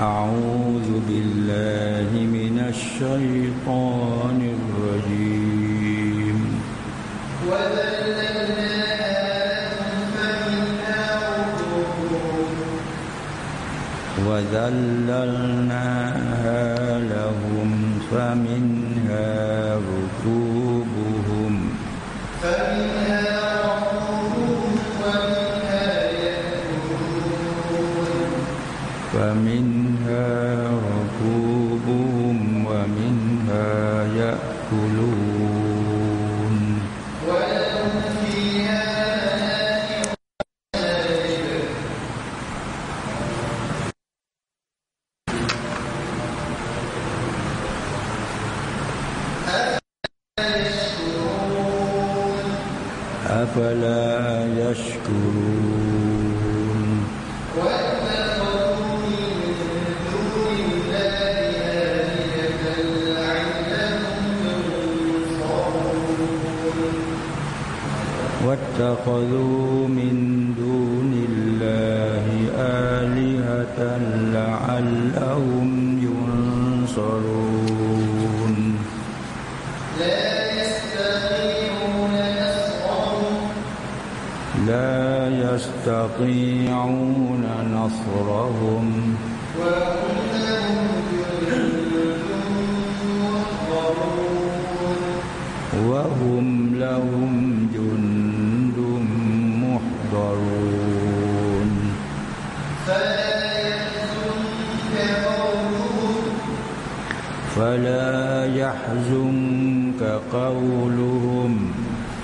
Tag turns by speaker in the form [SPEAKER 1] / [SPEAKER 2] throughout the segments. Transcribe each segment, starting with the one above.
[SPEAKER 1] أعوذ بالله من الشيطان الرجيم. وذللناها لهم فمنها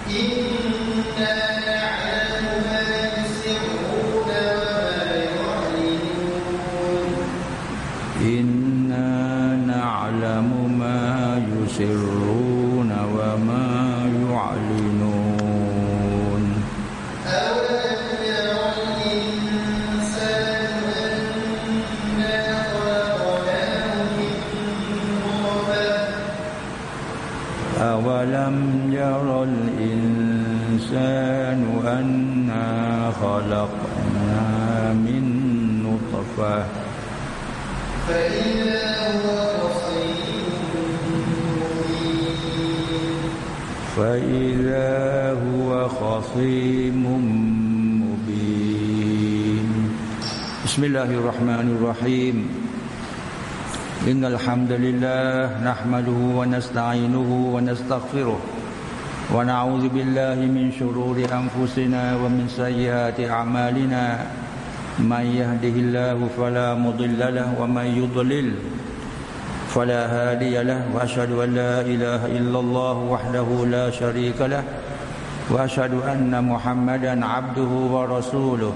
[SPEAKER 1] in خلقنا من نطفة. فإذا هو خصيم مبين. فإذا هو خصيم مبين بسم الله الرحمن الرحيم. إن الحمد لله نحمده ونستعينه ونستغفره. ونعوذ بالله من شرور أنفسنا ومن سيئات أعمالنا من يهده الله فلا مضل له ومن يضلل فلا هادي له وأشهد أن لا إله إلا الله وحده لا شريك له وأشهد أن محمدا عبده ورسوله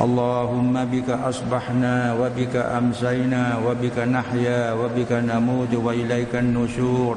[SPEAKER 1] اللهم بك أصبحنا وبك أمسينا وبك نحيا وبك نموت وإليك النشور وبك نحيا وبك نموت وإليك النشور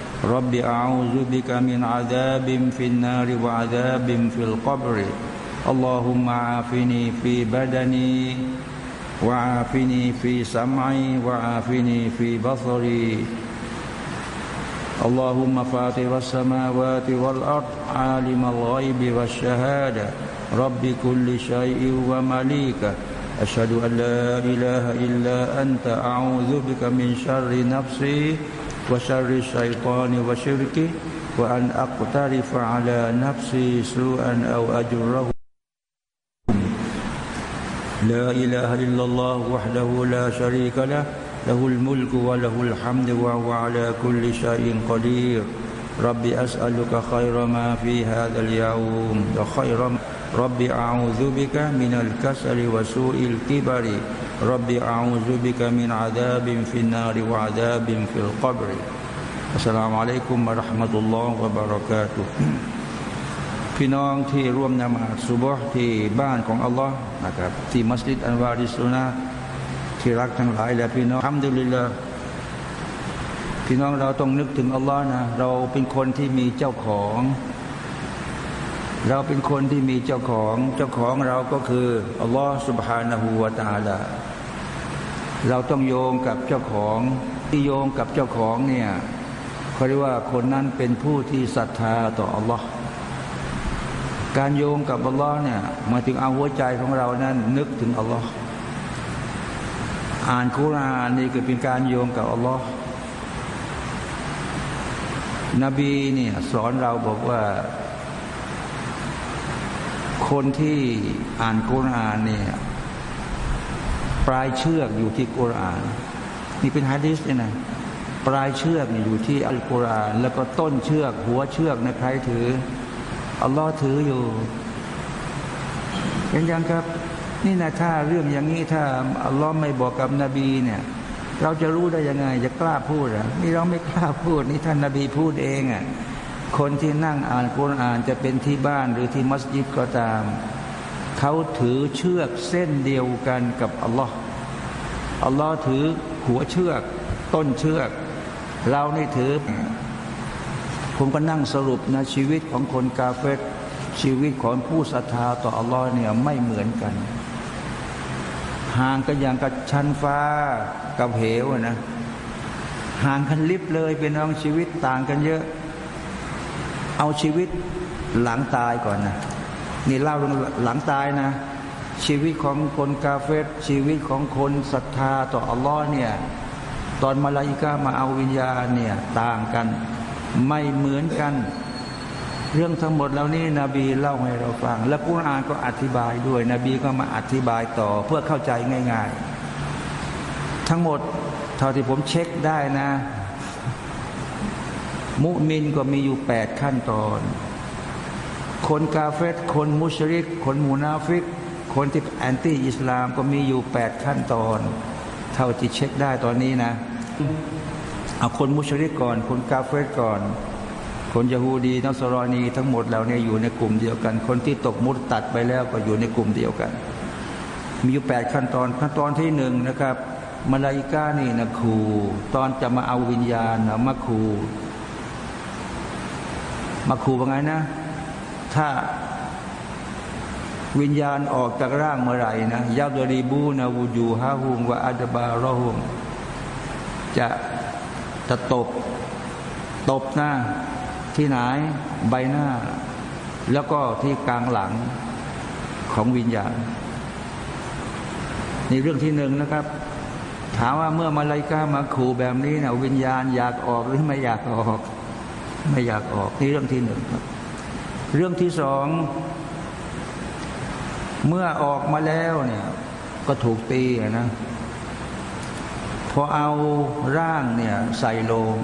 [SPEAKER 1] رب أعوذ بك من عذاب في النار وعذاب في القبر. اللهم عافني في بدني وعافني في سمعي وعافني في بصري. اللهم فاطر السماوات والأرض عالم الغيب والشهادة. رب كل شيء ومليكه أشهد أن لا إله إلا أنت. أعوذ بك من شر نفسي وشر الشيطان وشركه وأن أقترف على نفسي سوءا أو أجره لا إله إلا الله وحده لا شريك له له الملك وله الحمد وهو على كل شيء قدير رب أسألك خير ما في هذا اليوم وخير رب أعوذ بك من الكسل وسوء الكبر رب أعوذ بك من عذاب في النار وعذاب في القبر السلام عليكم ورحمة الله وبركاته พี่น้องที่ร่วมนมาสุบฮ์ที่บ้านของอัลลอฮ์นะครับที่มัสยิดอันวาริสุนะที่รักทั้งหลายและพี่น้องทำดุลิลละพี่น้องเราต้องนึกถึงอัลลอฮ์นะเราเป็นคนที่มีเจ้าของ เราเป็นคนที่มีเจ้าของเจ้าของเราก็คืออัลลอฮ์ سبحانه และ تعالى เราต้องโยงกับเจ้าของที่โยงกับเจ้าของเนี่ยเขาเรียกว่าคนนั้นเป็นผู้ที่ศรัทธาต่ออัลลอฮ์การโยงกับอัลลอฮ์เนี่ยมาถึงเอาหัวใจของเรานั้นนึกถึงอัลลอฮ์อ่านคุรานนี่ก็เป็นการโยงกับอัลลอฮ์นบีเนี่ยสอนเราบอกว่า คนที่อ่านคุรานเนี่ย ปลายเชือกอยู่ที่กุรอาน นี่เป็นฮะดิษเนี่ยนะปลายเชือกอยู่ที่อัลกุรอาน แล้วก็ต้นเชือกหัวเชือกในใครถืออัลลอฮ์ถืออยู่เป็นยังครับ นี่นะถ้าเรื่องอย่างนี้ถ้าอัลลอฮ์ไม่บอกกับนบีเนี่ยเราจะรู้ได้ยังไง จะกล้าพูดอะนี่เราไม่กล้าพูดนี่ท่านนบีพูดเองอะคนที่นั่งอ่านกุรอานจะเป็นที่บ้านหรือที่มัสยิดก็ตาม เขาถือเชือกเส้นเดียวกันกับอัลลอฮ์อัลลอฮ์ถือหัวเชือก ต้นเชือก เรานี่ถือ ผมก็นั่งสรุปนะชีวิตของคนกาเฟตชีวิตของผู้ศรัทธาต่ออัลลอฮ์เนี่ยไม่เหมือนกัน ห่างกันอย่างกับชั้นฟ้ากับเหวนะห่างกันลิบเลยเป็นน้องชีวิตต่างกันเยอะ เอาชีวิตหลังตายก่อนนะ นี่เล่าหลังตายนะ ชีวิตของคนกาเฟตชีวิตของคนศรัทธาต่ออัลลอฮ์เนี่ยตอนมาลาอิกามาเอาวิญญาณเนี่ยต่างกัน ไม่เหมือนกัน เรื่องทั้งหมดแล้วนี่นบีเล่าให้เราฟัง และกุรอานก็อธิบายด้วย นบีก็มาอธิบายต่อเพื่อเข้าใจง่าย ๆ ทั้งหมดเท่าที่ผมเช็คได้นะ มุมินก็มีอยู่แปดขั้นตอน คนกาเฟรคนมุชริก คนมูนาฟิก คนที่ anti อิสลามก็มีอยู่แปดขั้นตอน เท่าที่เช็คได้ตอนนี้นะ เอาคนมุชริกก่อน คนกาเฟรก่อน คนยาฮูดีนัสรอนีทั้งหมดเหล่านี้อยู่ในกลุ่มเดียวกัน คนที่ตกมุรตัดไปแล้วก็อยู่ในกลุ่มเดียวกัน มีอยู่แปดขั้นตอน ขั้นตอนที่หนึ่งนะครับมาลาอิกานี่นะครูตอนจะมาเอาวิญญาณนะมาครูมาครูว่าไงนะ ถ้าวิญญาณออกจากร่างเมื่อไหร่นะยาดรีบูนาวูจูฮาฮุมวะอาดบารอฮุมจะจะตบ ตบหน้า ที่ไหนใบหน้า แล้วก็ที่กลางหลังของวิญญาณนี่เรื่องที่หนึ่งนะครับ ถามว่าเมื่อมาลายกามาขู่แบบนี้นะวิญญาณอยากออกหรือไม่อยากออก ไม่อยากออกนี่เรื่องที่หนึ่งครับ เรื่องที่สอง เมื่อออกมาแล้วเนี่ยก็ถูกตีนะพอเอาร่างเนี่ยใส่ลง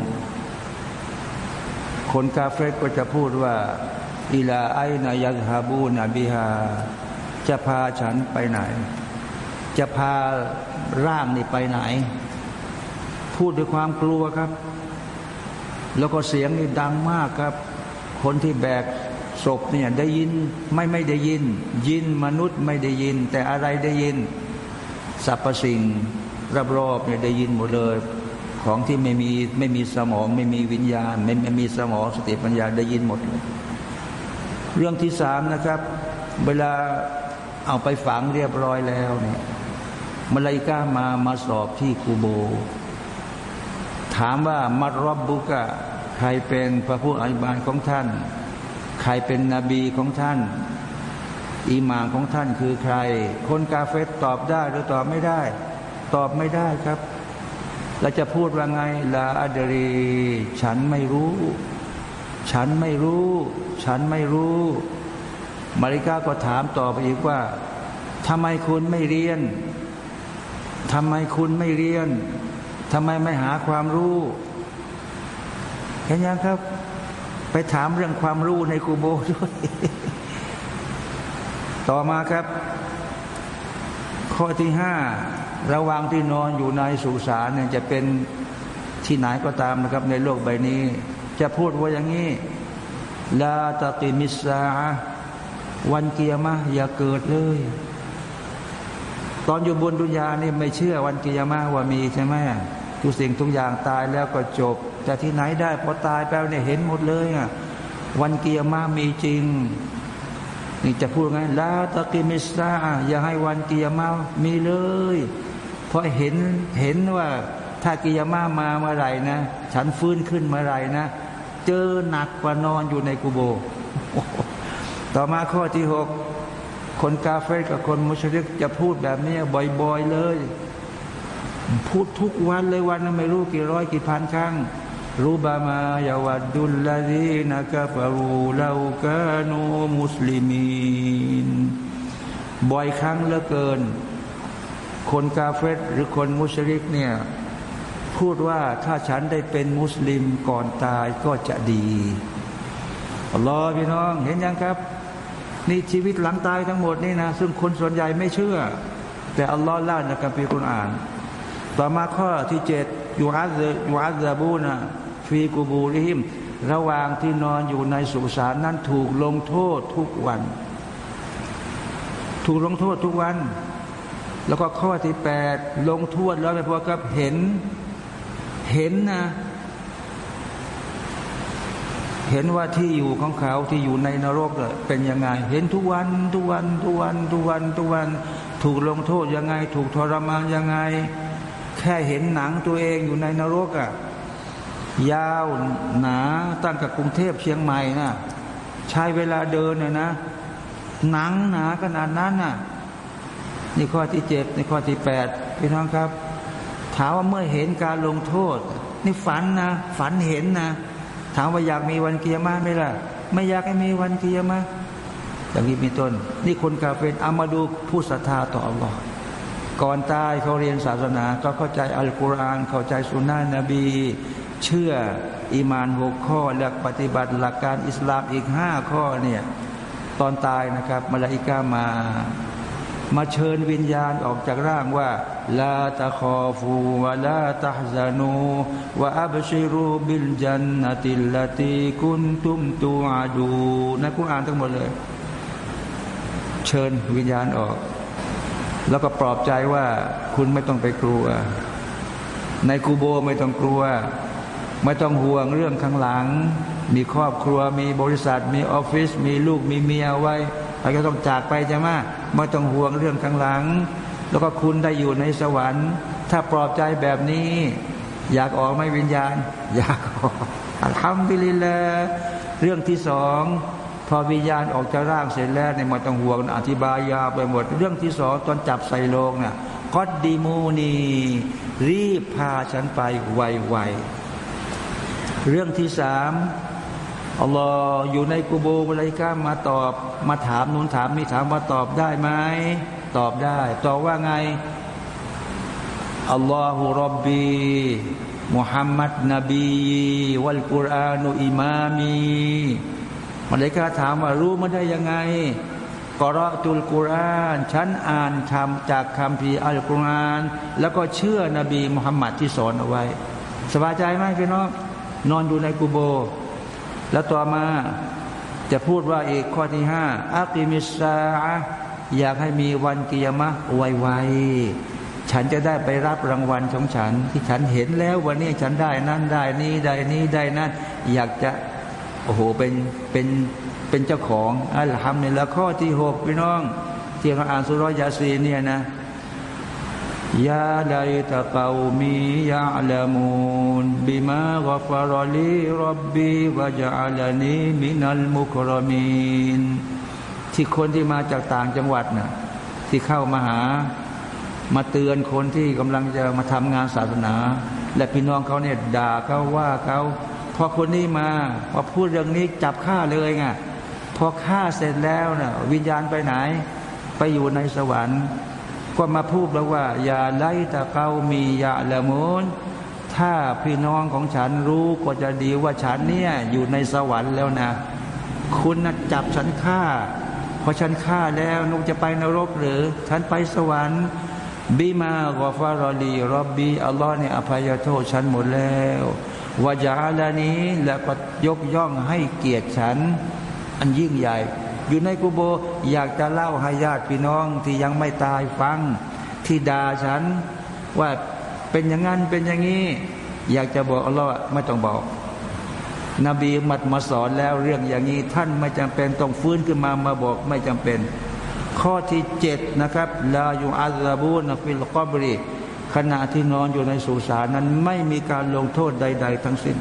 [SPEAKER 1] คนกาเฟรก็จะพูดว่าอิลาไอนายฮาบูนาบิฮาจะพาฉันไปไหน จะพาร่างนี่ไปไหน พูดด้วยความกลัวครับ แล้วก็เสียงนี่ดังมากครับ คนที่แบก ศพเนี่ยได้ยินไม่ไม่ได้ยิน ยินมนุษย์ไม่ได้ยิน แต่อะไรได้ยินสรรพสิ่งรอบๆเนี่ยได้ยินหมดเลยของที่ไม่มีไม่มีสมอง ไม่มีวิญญาณ ไม่ไม่มีสมองสติปัญญาได้ยินหมดเลยเรื่องที่สามนะครับ เวลาเอาไปฝังเรียบร้อยแล้วเนี่ยมาลายกามามาสอบที่กูโบ ถามว่ามารอบบุกะใครเป็นพระผู้อภิบาลของท่าน รเป็นนบีของท่าน อีมานของท่านคือใคร คนกาเฟตตอบได้หรือตอบไม่ได้ ตอบไม่ได้ครับเราจะพูดว่าไงลาอัดรีฉันไม่รู้ ฉันไม่รู้ ฉันไม่รู้ มาริกาก็ถามต่อไปอีกว่าทำไมคุณไม่เรียนทำไมคุณไม่เรียนทำไมไม่หาความรู้เห็นยังครับ ไปถามเรื่องความรู้ในกูโบด้วย ต่อมาครับ ข้อที่ห้าระว่างที่นอนอยู่ในสุสานเนี่ยจะเป็นที่ไหนก็ตามนะครับ ในโลกใบนี้ จะพูดว่าอย่างนี้ลาตะกิมิสซาวันเกียร์มะอย่าเกิดเลย ตอนอยู่บนดุนยานี่ไม่เชื่อวันเกียร์มะว่ามีใช่ไหม ทุกสิ่งทุกอย่างตายแล้วก็จบ แต่ที่ไหนได้พอตายไปเนี่ยเห็นหมดเลยอะวันเกียร์มามีจริง นี่จะพูดไงلا تقم الساعةอย่าให้วันเกียร์มามีเลย เพราะเห็นเห็นว่าถ้ากิยามามาเมื่อไหร่นะ ฉันฟื้นขึ้นเมื่อไหร่นะ เจอหนักกว่านอนอยู่ในกูโบ ต่อมาข้อที่หกคนกาเฟรกับคนมุชริกจะพูดแบบนี้บ่อยๆเลย พูดทุกวันเลยวันไม่รู้กี่ร้อยกี่พันครั้งรูบามายาวัดดุลลาดีนักฟารูลากานูมุสลิมีนบ่อยครั้งเหลือเกิน คนกาเฟตหรือคนมุชริกเนี่ยพูดว่าถ้าฉันได้เป็นมุสลิมก่อนตายก็จะดีอัลลอฮ์พี่น้องเห็นยังครับ นี่ชีวิตหลังตายทั้งหมดนี่นะ ซึ่งคนส่วนใหญ่ไม่เชื่อ แต่อัลลอฮ์เล่าในกัมภีร์คุรอ่าน ต่อมาข้อที่เจ็ดยูอัซยูอัซาบูนะฟีกูบูริฮิม ระหว่างที่นอนอยู่ในสุสานนั้นถูกลงโทษทุกวัน ถูกลงโทษทุกวัน แล้วก็ข้อที่แปดลงโทษแล้วไม่พอกับเห็น เห็นนะเห็นว่าที่อยู่ของเขาที่อยู่ในนรกเป็นยังไง เห็นทุกวันทุกวันทุกวันทุกวันทุกวัน ถูกลงโทษยังไง ถูกทรมานยังไง แค่เห็นหนังตัวเองอยู่ในนรกอะ่ะยาวหนาตั้งกับกรุงเทพเชียงใหม่นะ่ะใช้เวลาเดินน่ยนะ หนังหนาขนาดนั้นน่ะนี่ข้อที่เจ็ดในข้อที่แปดพี่น้องครับ ถามว่าเมื่อเห็นการลงโทษ นี่ฝันนะฝันเห็นนะถามว่าอยากมีวันเกียร์มาไหมล่ะ ไม่อยากให้มีวันเกียร์มาอย่างนี้มีต้น นี่คนกาเฟนเอามาดูผู้ศรัทธาต่ออัลลอฮ์ ก่อนตายเขาเรียนศาสนา ก็เข้าใจอัลกุรอานเข้าใจสุนนะนบี เชื่ออิมานหกข้อและปฏิบัติหลักการอิสลามอีกห้าข้อเนี่ยตอนตายนะครับมาลาอิกามา มาเชิญวิญญาณออกจากร่างว่าลาตะคอฟูวะลาตะฮซานูวะอับชิรูบิลจันนติลลตีกุนตุมตูอาดูนะกุอ่านทั้งหมดเลย เชิญวิญญาณออก แล้วก็ปลอบใจว่าคุณไม่ต้องไปกลัว ในกูโบไม่ต้องกลัว ไม่ต้องห่วงเรื่องข้างหลัง มีครอบครัวมีบริษัท มีออฟฟิศมีลูกมีเมียไว้ใครก็ต้องจากไปใช่ไหมไม่ต้องห่วงเรื่องข้างหลัง แล้วก็คุณได้อยู่ในสวรรค์ ถ้าปลอบใจแบบนี้ อยากออกไหมวิญญาณ อยากออกทำไปเลยลเรื่องที่สอง พอวิญญาณออกจากร่างเสร็จแล้วเนี่ยมันต้องห่วงอธิบายยาวไปหมด เรื่องที่สองตอนจับใส่โลงน่ะกอดดีมูนีรีบพาฉันไปไวๆเรื่องที่สามอัลลอฮ์อยู่ในกูโบมาเลยก้ามาตอบ มาถามนู้นถามนี่ถามว่าตอบได้ไหมตอบได้ ตอบว่าไงอัลลอฮฺรับบีมุฮัมมัดนบี วัลกุรอานุอิมามี มาเลยกาถามว่ารู้มาได้ยังไงกรอตุลกุรานฉันอ่านคำจากคำพีอัลกุรอาน แล้วก็เชื่อนบีมุฮัมมัดที่สอนเอาไว้ สบายใจไหมพี่น้องนอนอยู่ในกูโบ แล้วต่อมาจะพูดว่าอีกข้อที่ห้าอักิมิสาอยากให้มีวันกิยามะไวๆฉันจะได้ไปรับรางวัลของฉัน ที่ฉันเห็นแล้ววันนี้ฉันได้นั่นได้นี้ได้นี้ได้นั่นอยากจะ โอ้โหเป็นเป็นเป็นเจ้าของอัลฮัมเนี่ยล้วข้อที่หกพี่น้องที่เราอ่านสุรยาซีเนี่ยนะยาไลตะกาวมียาลามูนบิมากฟารลีรับบีวะจัลนีมินัลมุครมีนที่คนที่มาจากต่างจังหวัดน่ะที่เข้ามาหามาเตือนคนที่กำลังจะมาทำงานศาสนา และพี่น้องเขาเนี่ยด่าเขาว่าเขา พอคนนี้มาพอพูดเรื่องนี้จับฆ่าเลยไงพอฆ่าเสร็จแล้วน่ะวิญญาณไปไหน ไปอยู่ในสวรรค์ ก็มาพูดแล้วว่า อย่าไล่ตะเกามียาละมุนถ้าพี่น้องของฉันรู้ก็จะดีว่าฉันเนี่ยอยู่ในสวรรค์แล้วนะ คุณนะจับฉันฆ่าพอฉันฆ่าแล้วนุกจะไปนรกหรือ ฉันไปสวรรค์บีมากอฟารอลีรอบบีอัลลอฮ์เนี่ยอภัยโทษฉันหมดแล้ว วาจาลานี้แล้วก็ยกย่องให้เกียรติฉัน อันยิ่งใหญ่ อยู่ในกุโบอยากจะเล่าให้ญาติพี่น้องที่ยังไม่ตายฟัง ที่ด่าฉัน ว่าเป็นอย่างนั้นเป็นอย่างนี้ อยากจะบอกอัลลอฮ์ไม่ต้องบอก นบีมัดมาสอนแล้วเรื่องอย่างนี้ท่านไม่จำเป็นต้องฟื้นขึ้นมามาบอกไม่จำเป็น ข้อที่เจ็ดนะครับลาอยูอัลลาบูนฟิลกอบรี ขณะที่นอนอยู่ในสุสานนั้นไม่มีการลงโทษใด ๆ ทั้งสิ้น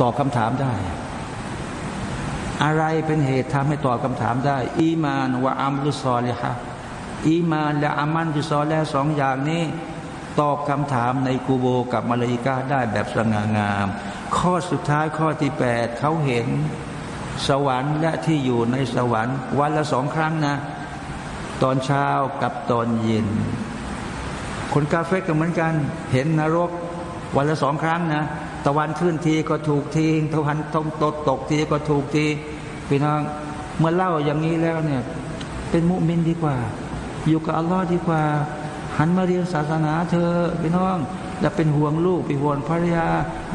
[SPEAKER 1] ตอบคำถามได้ อะไรเป็นเหตุทำให้ตอบคำถามได้ อีมานวะอัมลุซอลิฮะอีมานและอามันที่ซอแล้วสองอย่างนี้ตอบคำถามในกูโบกับมาลายิกาได้แบบสง่างาม ข้อสุดท้ายข้อที่แปดเขาเห็นสวรรค์และที่อยู่ในสวรรค์ วันละสองครั้งนะ ตอนเช้ากับตอนเย็น คนกาเฟก็เหมือนกัน เห็นนรก วันละสองครั้งนะตะวันขึ้นทีก็ถูกทีตะวันตกตกตกทีก็ถูกทีพี่น้องเมื่อเล่าอย่างนี้แล้วเนี่ย เป็นมุมินดีกว่า อยู่กับอัลลอฮ์ดีกว่า หันมาเรียนศาสนาเธอพี่น้องจะเป็นห่วงลูกไปห่วงภรรยา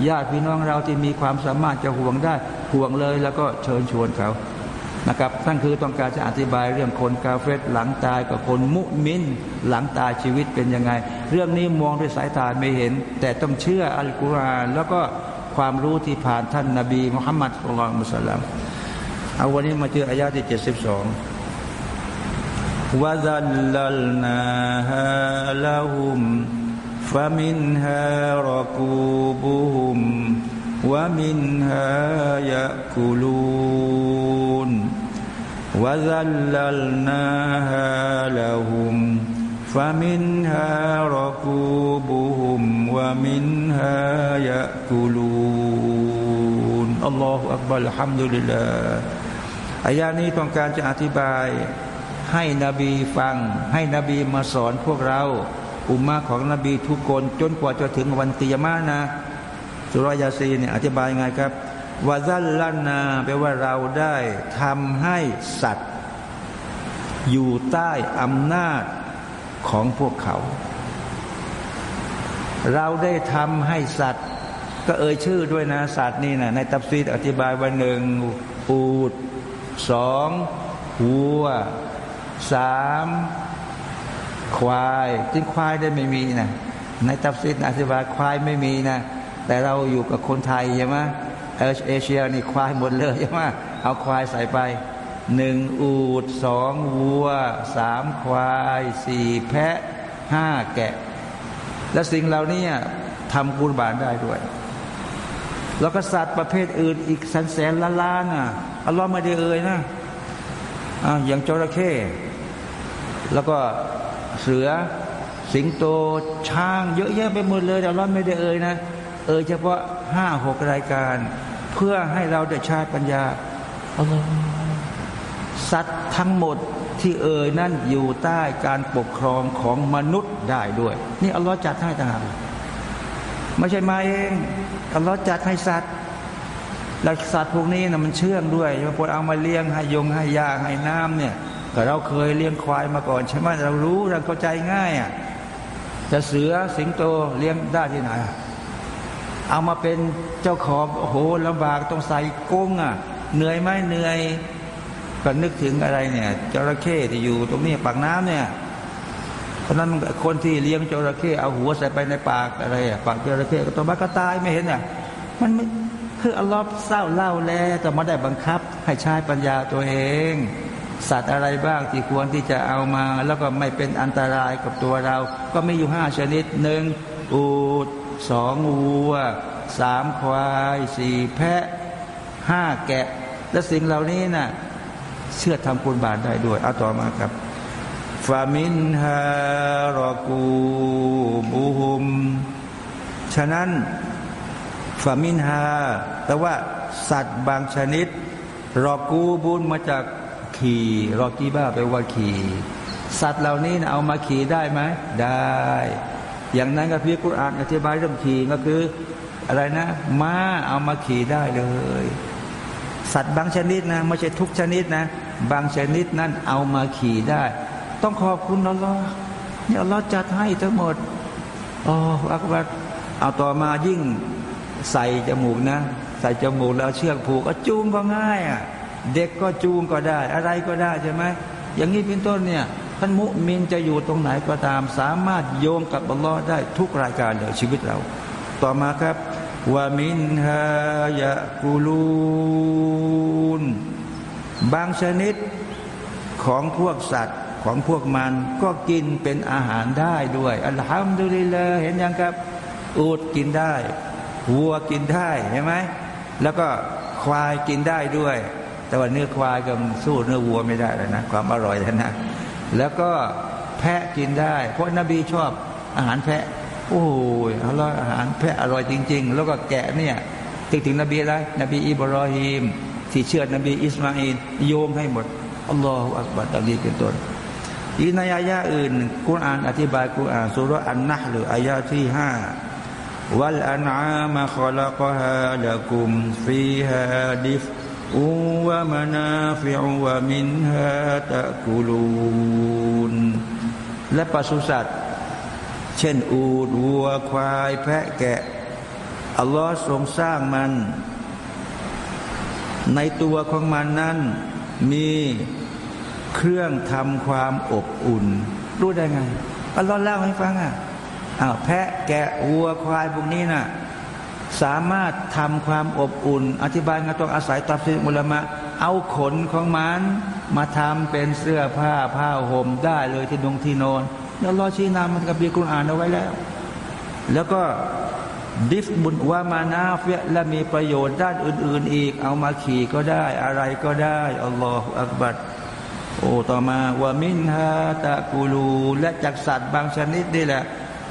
[SPEAKER 1] ญาติพี่น้องเราที่มีความสามารถจะห่วงได้ห่วงเลย แล้วก็เชิญชวนเขา นะครับนั่นคือต้องการจะอธิบายเรื่องคนกาเฟตหลังตายกับคนมุมิน หลังตายชีวิตเป็นยังไง เรื่องนี้มองด้วยสายตาไม่เห็น แต่ต้องเชื่ออัลกุรอานแล้วก็ความรู้ที่ผ่านท่านนาบีมุฮัมมัดสุลต่านมุสลิมเอาวันนี้มาเจออายาที่เจ็ดสิบสองวะซัลลัลนาฮาลาหุมฟะมินฮารกูบุฮุม ومنها يأكلون وذللناها لهم فمنها ركوبهم ومنها يأكلون الله أكبر الحمد لله อายานี้ต้องการจะอธิบายให้นบีฟัง ให้นบีมาสอนพวกเรา อุมมาของนบีทุกคน จนกว่าจะถึงวันตียมานะ สุรยาซีเนี่ยอธิบายไงครับวาซัลลันนาแปลว่าเราได้ทำให้สัตว์ อยู่ใต้อำนาจของพวกเขา เราได้ทำให้สัตว์ ก็เอ่ยชื่อด้วยนะสัตว์นี่นะในตับซีดอธิบายว่าหนึ่งอูดสองหัวสามควายจริงควายได้ไม่มีนะในตับซีดอธิบายควายไม่มีนะ แต่เราอยู่กับคนไทยใช่ไหมเอเชียนี่ควายหมดเลยใช่ไหมเอาควายใส่ไปหนึ่งอูดสองวัวสามควายสี่แพะห้าแกะ และสิ่งเหล่านี้ทำกุลบานได้ด้วย แล้วก็สัตว์ประเภทอื่นอีกแสนแสนล้านล้านอะอัลลอฮ์ไม่ได้เอ่ยนะอ่าอย่างจระเข้แล้วก็เสือสิงโตช้าง เยอะแยะไปหมดเลยแต่อัลลอฮ์ไม่ได้เอ่ยนะ เออเฉพาะห้าหกรายการ เพื่อให้เราได้ชาปัญญาอัลลอฮ์สัตว์ทั้งหมดที่เอ่ยนั่นอยู่ใต้การปกครองของมนุษย์ได้ด้วย นี่อัลลอฮ์จัดให้ต่างหากไม่ใช่มาเองอัลลอฮ์จัดให้สัตว์แล้วสัตว์พวกนี้นะมันเชื่องด้วยพอเอามาเลี้ยงให้ยงให้ยาให้น้ำเนี่ยแต่เราเคยเลี้ยงควายมาก่อนใช่ไหมเรารู้เราเข้าใจง่ายอะจะเสือสิงโตเลี้ยงได้ที่ไหน เอามาเป็นเจ้าของโอ้โหลำบากต้องใส่กุ้งอะ เหนื่อยไหมเหนื่อย ก็นึกถึงอะไรเนี่ยจระเข้ที่อยู่ตรงนี้ปากน้ำเนี่ยเพราะนั้นคนที่เลี้ยงจระเข้เอาหัวใส่ไปในปากอะไรอะปากจระเข้ก็ตัวมันก็ตายไม่เห็นอะมันคืออัลลอฮ์เศร้าเล่าแล้วแต่มาได้บังคับ ให้ใช้ปัญญาตัวเอง สัตว์อะไรบ้างที่ควรที่จะเอามา แล้วก็ไม่เป็นอันตรายกับตัวเรา ก็มีอยู่ห้าชนิดหนึ่งอูด สองวัวสามควายสี่แพะห้าแกะ และสิ่งเหล่านี้นะ่ะเชื่อทำคุณบาทได้ด้วยเอาต่อมาครับฟามินฮารอกูบูฮุม ฉะนั้นฟามินฮาแต่ว่าสัตว์บางชนิด รอกูบุญมาจากขี่รอกีบ้าไปว่าขี่ สัตว์เหล่านี้นะเอามาขี่ได้ไหม ได้ อย่างนั้นก็พี่กุรอานอธิบายเรื่องขี่ก็คือ อะไรนะม้าเอามาขี่ได้เลย สัตว์บางชนิดนะไม่ใช่ทุกชนิดนะ บางชนิดนั้นเอามาขี่ได้ ต้องขอบคุณอัลลอฮ์นี่อัลลอฮ์จัดให้ทั้งหมดอ๋ออักบัดเอาต่อมายิ่งใส่จมูกนะ ใส่จมูกแล้วเชือกผูกก็จูงก็ง่ายอะเด็กก็จูงก็ได้ อะไรก็ได้ใช่ไหมอย่างนี้เป็นต้นเนี่ย ท่านมุมินจะอยู่ตรงไหนก็ตาม สามารถโยงกับอัลลอฮ์ได้ทุกรายการในชีวิตเรา ต่อมาครับวามินฮายะกูลูนบางชนิดของพวกสัตว์ของพวกมันก็กินเป็นอาหารได้ด้วย อัลฮัมดุลิลลาเห็นยังครับ อูดกินได้ วัวกินได้ใช่ไหมแล้วก็ควายกินได้ด้วย แต่ว่าเนื้อควายก็สู้เนื้อวัวไม่ได้เลยนะ ความอร่อยนะ แล้วก็แพะกินได้ เพราะนบีชอบอาหารแพะ โอ้ยอร่อยอาหารแพะอร่อยจริง ๆ แล้วก็แกะเนี่ยถึงถึงนบีอะไรนบีอิบรอฮิมที่เชื่อนบีอิสมาอินโยงให้หมดอัลลอฮฺอักบัรตังนี้เป็นต้นอีกในอายะอื่นกุรอานอธิบายกุรอานสุรอันนะหรืออายะที่ห้าวัลอันอามะขลักฮาละกุมฟีฮาดิฟ อูวมานาฟิอูวมินฮาตะกุลูนและปศุสัตว์ เช่น อูดวัวควาย แพะแกะ อัลลอฮ์ทรงสร้างมัน ในตัวของมันนั้น มีเครื่องทำความอบอุ่น รู้ได้ไงอัลลอฮ์เล่าให้ฟังอะอ้าวแพะแกะวัวควายพวกนี้น่ะ สามารถทำความอบอุ่น อธิบายงาต้องอาศัยตับซิมุลมะ เอาขนของมันมาทำเป็นเสื้อผ้าผ้าห่มได้เลยที่นงที่นอนแล้วรอชี้นำมันกับบีกุณอ่านเอาไว้แล้ว แล้วก็ดิฟบุญว่ามานาเฟียและมีประโยชน์ด้านอื่น ๆ อีก เอามาขี่ก็ได้ อะไรก็ได้อัลลอฮฺอักบัดโอ้ต่อมาว่ามินฮาตะกูลู และจากสัตว์บางชนิดนี่แหละ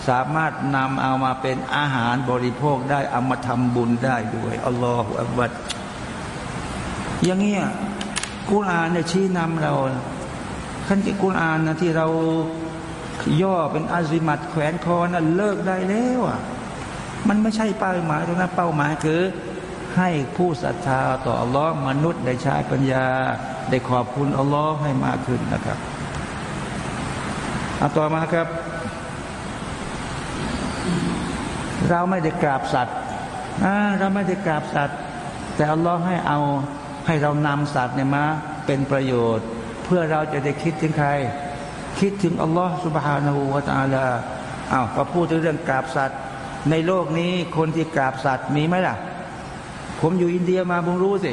[SPEAKER 1] สามารถนำเอามาเป็นอาหารบริโภคได้เอามาทำบุญได้ด้วยอัลลอฮฺอักบัดอย่างเงี้ยกุรอานเนี่ยชี้นำเราขั้นที่กุรอานนะที่เราย่อเป็นอาซิมัดแขวนคอนะ่ะเลิกได้แล้วอะมันไม่ใช่เป้าหมายตรงนั้นเป้าหมายคือ ให้ผู้ศรัทธาต่ออัลลอฮ์มนุษย์ได้ใช้ปัญญา ได้ขอบคุณอัลลอฮ์ให้มากขึ้นนะครับเอาต่อมาครับ เราไม่ได้กราบสัตว์เราไม่ได้กราบสัตว์ แต่อัลลอฮ์ให้เอาให้เรานำสัตว์เนี่ยมาเป็นประโยชน์ เพื่อเราจะได้คิดถึงใคร คิดถึงอัลลอฮ์สุบฮานาหูวาตาลาอ้าวพอพูดถึงเรื่องกราบสัตว์ ในโลกนี้คนที่กราบสัตว์มีไหมล่ะ ผมอยู่อินเดียมาผมรู้สิ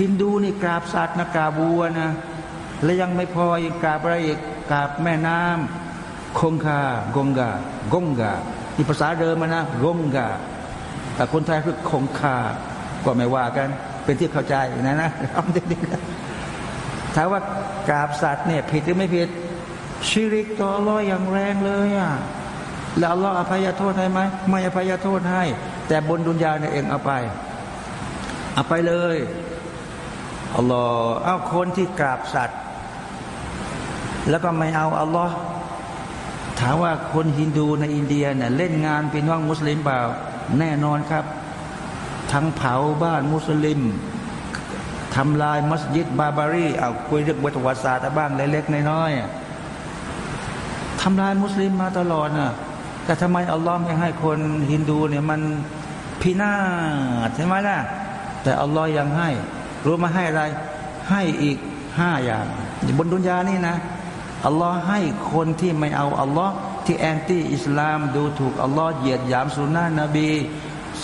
[SPEAKER 1] ฮินดูนี่กราบสัตว์นะกราบวัวนะ และยังไม่พอยังกราบอะไรอีกกราบแม่น้ำคงคากงกากงกา ที่ภาษาเดิมมานะกงกาแต่คนไทยคือคงคาก็ไม่ว่ากัน เป็นที่เข้าใจนะนะทำได้ถ้าว่ากราบสัตว์เนี่ยผิดหรือไม่ผิดชิริกต่อรอยอย่างแรงเลยอะแล้วอัลลอฮ์อภัยโทษให้ไหมไม่อภัยโทษให้ แต่บนดุนยาเนี่ยเองเอาไปเอาไปเลยอัลลอฮ์เอาคนที่กราบสัตว์ แล้วก็ไม่เอาอัลลอฮ์ ถามว่าคนฮินดูในอินเดียเนี่ยเล่นงานเป็นว่างมุสลิมเปล่า แน่นอนครับ ทั้งเผาบ้านมุสลิมทำลายมัสยิดบาบารีเอาคุยเรื่องประวัติศาสตร์บ้างเล็กๆน้อยๆทำลายมุสลิมมาตลอดน่ะแต่ทำไมอัลลอฮ์ไม่ให้คนฮินดูเนี่ยมันพินาศใช่ไหมล่ะแต่อัลลอฮ์ยังให้ รู้มาให้อะไร ให้อีกห้าอย่างบนดุนยานี่นะ อัลลอฮ์ให้คนที่ไม่เอาอัลลอฮ์ที่ anti อิสลามดูถูกอัลลอฮ์เหยียดหยามสุนนะนบี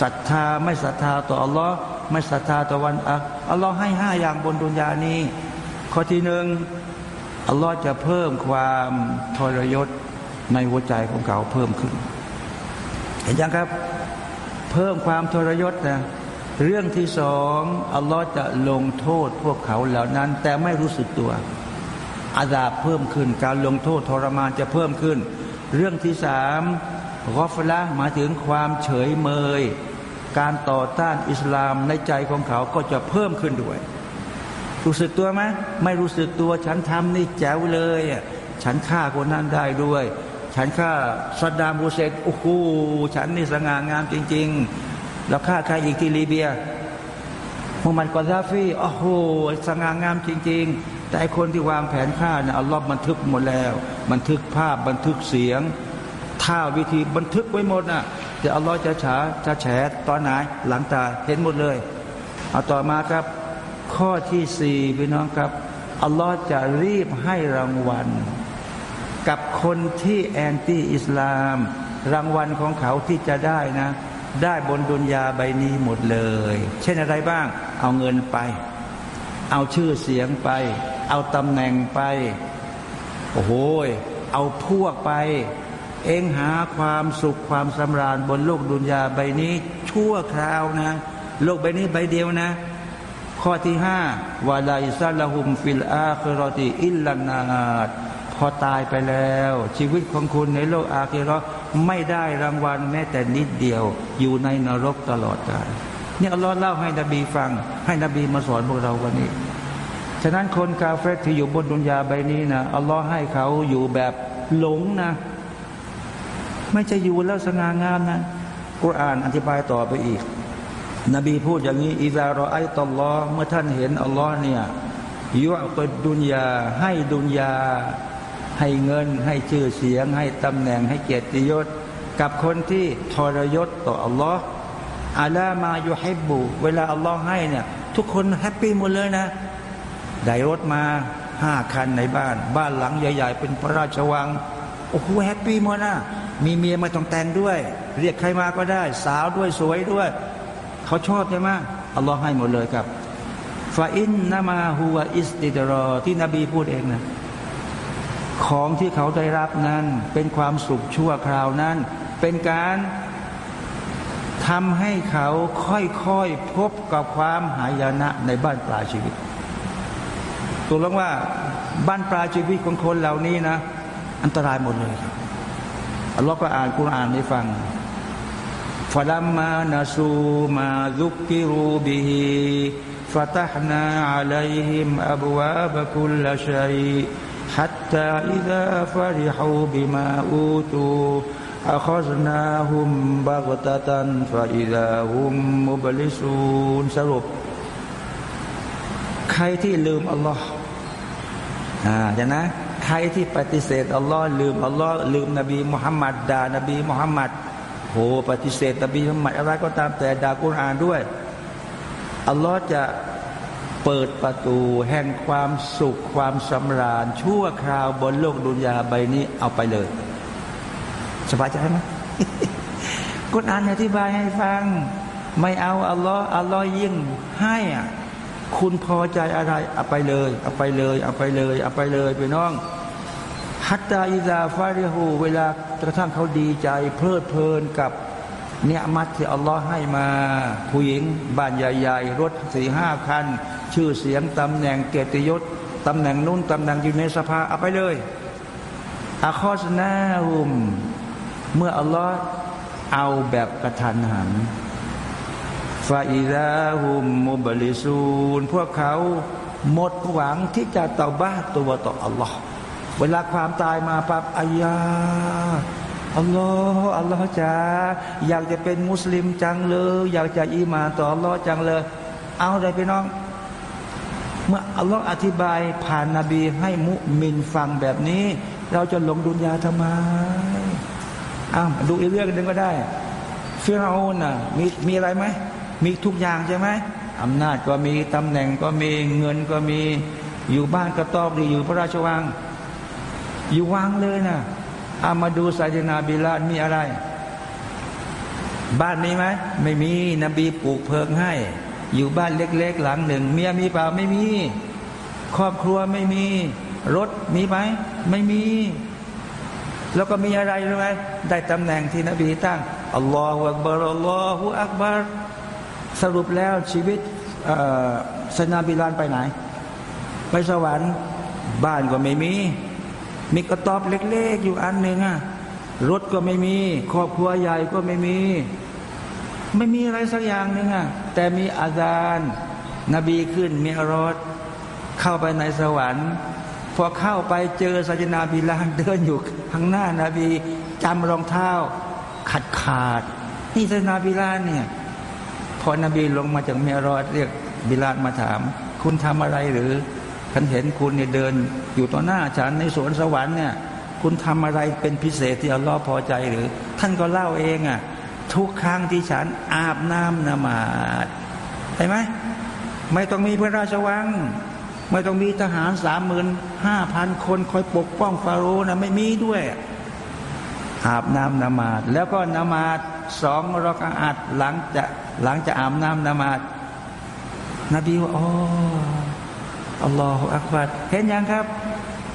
[SPEAKER 1] ศรัทธาไม่ศรัทธาต่ออัลลอฮ์ไม่ศรัทธาต่อวันอักอัลลอฮ์ให้ห้าอย่างบนดุนยานี้ข้อที่หนึ่งอัลลอฮ์จะเพิ่มความทรยศในหัวใจของเขาเพิ่มขึ้น เห็นยังครับ เพิ่มความทรยศนะเรื่องที่สองอัลลอฮ์จะลงโทษพวกเขาเหล่านั้น แต่ไม่รู้สึกตัว อาดาบเพิ่มขึ้น การลงโทษทรมานจะเพิ่มขึ้น เรื่องที่สามกอฟละหมายถึงความเฉยเมย การต่อต้านอิสลามในใจของเขาก็จะเพิ่มขึ้นด้วย รู้สึกตัวไหมไม่รู้สึกตัวฉันทำนี่แจ๋วเลยฉันฆ่าคนนั้นได้ด้วย ฉันฆ่าซัดดามูเซนโอ้โหฉันนี่สง่างามจริง ๆ แล้วฆ่าใครอีกที่ลีเบียมุฮัมมัดกอซาฟีโอ้โหสง่างามจริง ๆ แต่ไอคนที่วางแผนฆ่าเนี่ยอัลลอฮ์บันทึกหมดแล้ว บันทึกภาพบันทึกเสียงท่าวิธีบันทึกไว้หมดน่ะเดี๋ยวอัลลอฮ์จะฉาจะแฉตอนไหนหลังตาเห็นหมดเลย เอาต่อมาครับ ข้อที่สี่พี่น้องครับอัลลอฮ์จะรีบให้รางวัล กับคนที่แอนตี้อิสลาม รางวัลของเขาที่จะได้นะ ได้บนดุนยาใบนี้หมดเลย เช่นอะไรบ้าง เอาเงินไป เอาชื่อเสียงไป เอาตำแหน่งไป โอ้โหเอาพวกไป เองหาความสุขความสำราญบนโลกดุนยาใบนี้ ชั่วคราวนะ โลกใบนี้ใบเดียวนะ ข้อที่ห้าوليس لهم في الآخرة إلا النارพอตายไปแล้ว ชีวิตของคุณในโลกอาคิรอไม่ได้รางวัลแม้แต่นิดเดียว อยู่ในนรกตลอดกาลนี่อัลลอฮ์เล่าให้นบีฟัง ให้นบีมาสอนพวกเราวันนี้ ฉะนั้นคนกาเฟรที่อยู่บนดุนยาใบนี้นะอัลลอฮ์ให้เขาอยู่แบบหลงนะ ไม่จะอยู่แล้วสง่างามนะกุรอานอธิบายต่อไปอีก นบีพูดอย่างนี้อิซารอไอตอลลอเมื่อท่านเห็นอัลลอฮ์เนี่ยยุตดุนยาให้ดุนยา ให้เงิน ให้ชื่อเสียง ให้ตำแหน่งให้เกียรติยศ กับคนที่ทรยศต่ออัลลอฮ์على ما يحبเวลาอัลลอฮ์ให้เนี่ย ทุกคน happy หมดเลยนะ ได้รถมาห้าคันในบ้าน บ้านหลังใหญ่ ๆ เป็นพระราชวัง โอ้โห happy หมดนะมีเมียมาต้องแต่งด้วย เรียกใครมาก็ได้ สาวด้วยสวยด้วย เขาชอบใช่ไหมอัลลอฮ์ให้หมดเลยครับفإنما هو استدراج ที่นบีพูดเองนะของที่เขาได้รับนั้น เป็นความสุขชั่วคราวนั้น เป็นการทำให้เขาค่อยๆพบกับความหายนะในบ้านปลายชีวิต ตัวลงว่าบ้านปลายชีวิตของคนเหล่านี้นะ อันตรายหมดเลยครับอัลลอฮ์ก็อ่านกุรอานให้ฟังฟะลัมมานาซูมาซุกกิรูบิฮิฟะตัฮนาอัลัยฮิมอับวาบคุลชัย حتى إذا فرحوا بما أوتوا أخذناهم بغتة فإذا هم مبلسون สรุปใครที่ลืมอัลลอฮ์ อ่าเห็นะใครที่ปฏิเสธอัลลอฮ์ลืมอัลลอฮ์ลืมนบีมุฮัมมัดด่านบีมุฮัมมัดโหปฏิเสธนบีมุฮัมมัดอะไรก็ตามแต่ด่ากุรอานด้วยอัลลอฮ์จะเปิดประตูแห่งความสุขความสำราญ ชั่วคราวบนโลกดุนยาใบนี้เอาไปเลยสบายใจไหมกุรอานอธิบายให้ฟัง ไม่เอาอัลลอฮ์อัลลอฮ์ยิ่งให้อะ คุณพอใจอะไรเอาไปเลยเอาไปเลยเอาไปเลยเอาไปเลยไปน้องฮัตตาอิซาฟาริฮูเวลากระทั่งเขาดีใจ เพลิดเพลินกับเนี่ยมัดที่อัลลอฮ์ให้มา ผู้หญิงบ้านใหญ่ ๆ รถสี่ห้าคัน ชื่อเสียงตำแหน่งเกียรติยศตำแหน่งนู้นตำแหน่งอยู่ในสภาเอาไปเลยอาคอสนาหุม เมื่ออัลลอฮ์เอาแบบกระทันหัน ฟาอิดาหุมมุบลิซูนพวกเขาหมดหวังที่จะตอบ้าตัวต่ออัลลอฮ์เวลาความตายมาปั๊บอายาอัลลอฮ์อัลลอฮ์จ้าอยากจะเป็นมุสลิมจังเลย อยากจะอีมาต่ออัลลอฮ์จังเลย เอาเลยพี่น้อง เมื่ออัลลอฮ์อธิบายผ่านนาบีให้มุมินฟังแบบนี้ เราจะหลงดุนยาทำไมอ้าวดูอีกเรื่องหนึ่งก็ได้ฟิราโอนน่ะมีมีอะไรไหม มีทุกอย่างใช่ไหมอำนาจก็มีตำแหน่งก็มีเงินก็มีอยู่บ้านก็ตอบดีอยู่พระราชวัง อยู่วังเลยนะอามาดูไซดนาบิลาดมีอะไร บ้านมีไหมไม่มีนบีปลูกเพิงให้ อยู่บ้านเล็ก ๆ หลังหนึ่ง เมียมีเปล่าไม่มี ครอบครัวไม่มี รถมีไหมไม่มี แล้วก็มีอะไรรู้ไหมได้ตำแหน่งที่นบีตั้งอัลลอฮฺอักบารอัลลอฮฺอักบาร สรุปแล้วชีวิตสนาบิลานไปไหน ไปสวรรค์บ้านก็ไม่มี มีกระตอบเล็กๆอยู่อันหนึ่งอะรถก็ไม่มี ครอบครัวใหญ่ก็ไม่มี ไม่มีอะไรสักอย่างหนึ่งอะแต่มีอาจารย์นบีขึ้นมีรถเข้าไปในสวรรค์ พอเข้าไปเจอสัจนาบิลานเดินอยู่ข้างหน้านาบีจำรองเท้าขาดขาดนี่สัจนาบิลานเนี่ย อนบีลงมาจากเมียรอดเรียกบิลานมาถาม คุณทำอะไรหรือฉันเห็นคุณเนี่ยเดิน อยู่ต่อหน้าฉันในสวนสวรรค์เนี่ย คุณทำอะไรเป็นพิเศษที่อัลลอฮ์พอใจหรือ ท่านก็เล่าเองอะทุกครั้งที่ฉันอาบน้ำนมาดเห็นไหมไม่ต้องมีพระราชวัง ไม่ต้องมีทหารสามหมื่นห้าพันคนคอยปกป้องฟาโรห์นะไม่มีด้วย อาบน้ำนมาดแล้วก็นมาด สองรอกอาดหลังจะหลังจะอาบน้ำนมาดนบีว่าอ๋ออัลลอฮฺอักบัดเห็นยังครับ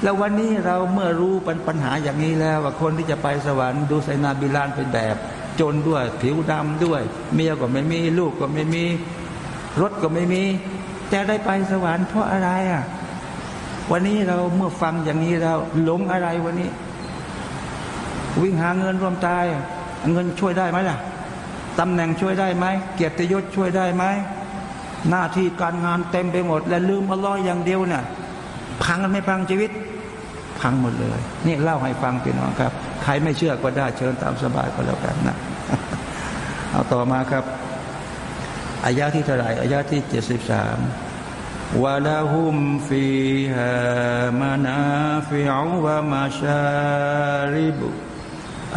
[SPEAKER 1] แล้ววันนี้เราเมื่อรู้ปัญปญหาอย่างนี้แล้ว ว่าคนที่จะไปสวรรค์ดูไซนาบิลานเป็นแบบ จนด้วยผิวดำด้วย เมียก็ไม่มี ลูกก็ไม่มี รถก็ไม่มีจะได้ไปสวรรค์เพราะอะไรอะวันนี้เราเมื่อฟังอย่างนี้เราหลงอะไรวันนี้ วิ่งหาเงินรวมตาย เงินช่วยได้ไหมล่ะตำแหน่งช่วยได้ไหมเกียรติยศช่วยได้ไหมหน้าที่การงานเต็มไปหมด และลืมอัลลอฮ์อย่างเดียวเนี่ยพังกันไม่พังชีวิต พังหมดเลย นี่เล่าให้ฟังพี่น้องครับ ใครไม่เชื่อก็ได้เชิญตามสบายก็แล้วกันนะเอาต่อมาครับอายาที่เท่าไหร่อายาที่เจ็ดสิบสามวะลาหุมฟีฮามานาฟิอวะมาชาริบุ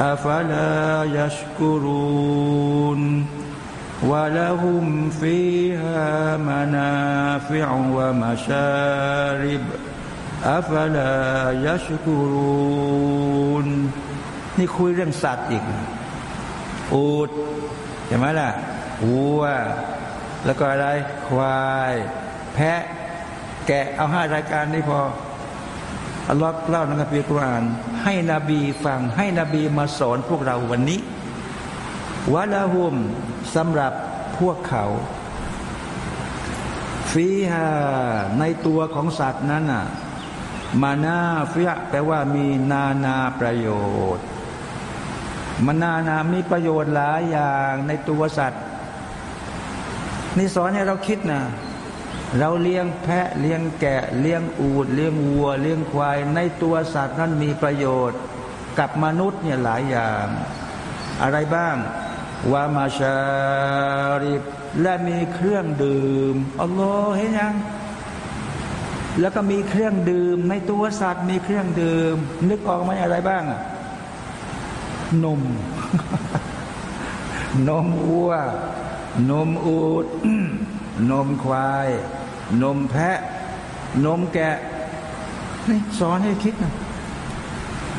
[SPEAKER 1] อัฟลายัชกุรุน ولهم فيها منافع ومشارب أفلا يشكرون นี่คุยเรื่องสัตว์อีก อูดใช่ไหมล่ะวัว แล้วก็อะไร ควาย แพะ แกะ เอาห้ารายการนี้พอ อัลลอฮ์เล่าในคัมภีร์กุรอาน ให้นบีฟังให้นบีมาสอนพวกเราวันนี้วะละหุมสำหรับพวกเขาฟีฮาในตัวของสัตว์นั้นน่ะมานาฟิยะแปลว่ามีนานาประโยชน์มานานามีประโยชน์หลายอย่างในตัวสัตว์ นี่สอนให้เราคิดนะ เราเลี้ยงแพะเลี้ยงแกะ เลี้ยงอูด เลี้ยงวัว เลี้ยงควาย ในตัวสัตว์นั้นมีประโยชน์ กับมนุษย์เนี่ยหลายอย่าง อะไรบ้างวามาชาริบและมีเครื่องดื่มอัลลอฮ์เห็นยัง แล้วก็มีเครื่องดื่ม ในตัวสัตว์มีเครื่องดื่ม นึกออกไหมอะไรบ้างนม นมวัวนมอูด นมควาย นมแพะ นมแกะนี่สอนให้คิดนะ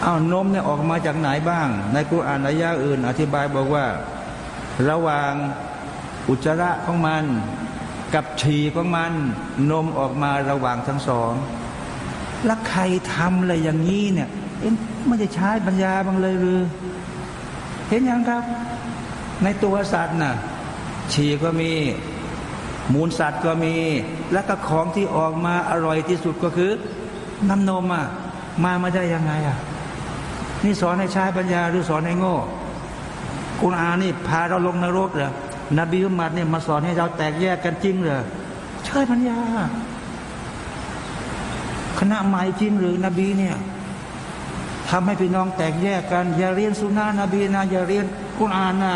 [SPEAKER 1] อ้าวนมเนี่ยออกมาจากไหนบ้าง ในกุรอานอายะอื่น อธิบายบอกว่า ระหว่างอุจจาระของมัน กับฉี่ของมัน นมออกมาระหว่างทั้งสองแล้วใครทำอะไรอย่างนี้เนี่ยเอ็ไม่จะใช้ปัญญาบางเลยหรือ เห็นยังครับ ในตัวสัตว์น่ะฉี่ก็มี มูลสัตว์ก็มี แล้วก็ของที่ออกมาอร่อยที่สุดก็คือน้ำนมอะมามาได้ยังไงอะนี่สอนให้ใช้ปัญญาหรือสอนให้โง่กุณอานี่พาเราลงนรกเหรอนบีอุมัดเนี่ยมาสอนให้เราแตกแยกกันจริงเหรอใช่ปัญญาคณะใหม่จริงหรือนบีเนี่ยทำให้พี่น้องแตกแยกกัน อย่าเรียนสุนานะนบีนะอย่าเรียนกุณอานนะ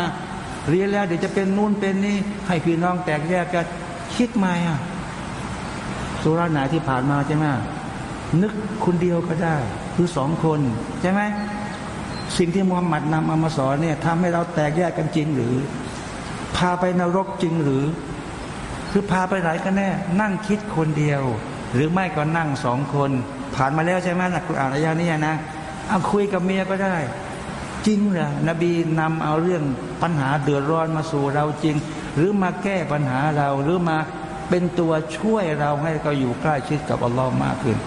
[SPEAKER 1] เรียนแล้วเดี๋ยวจะเป็นนู่นเป็นนี่ให้พี่น้องแตกแยกกัน คิดไหมอะสุราไหนที่ผ่านมาใช่ไหมนึกคนเดียวก็ได้คือสองคน ใช่ไหมสิ่งที่มุฮัมมัดนำเอามาสอนเนี่ยทำให้เราแตกแยกกันจริงหรือ พาไปนรกจริงหรือ คือพาไปไหนกันแน่ นั่งคิดคนเดียว หรือไม่ก็นั่งสองคน ผ่านมาแล้วใช่ไหมนะคุณอ่านอายานี้นะเอาคุยกับเมียก็ได้ จริงเหรอนบีนำเอาเรื่องปัญหาเดือดร้อนมาสู่เราจริง หรือมาแก้ปัญหาเราหรือมาเป็นตัวช่วยเราให้เราอยู่ใกล้ชิดกับอัลลอฮ์มากขึ้น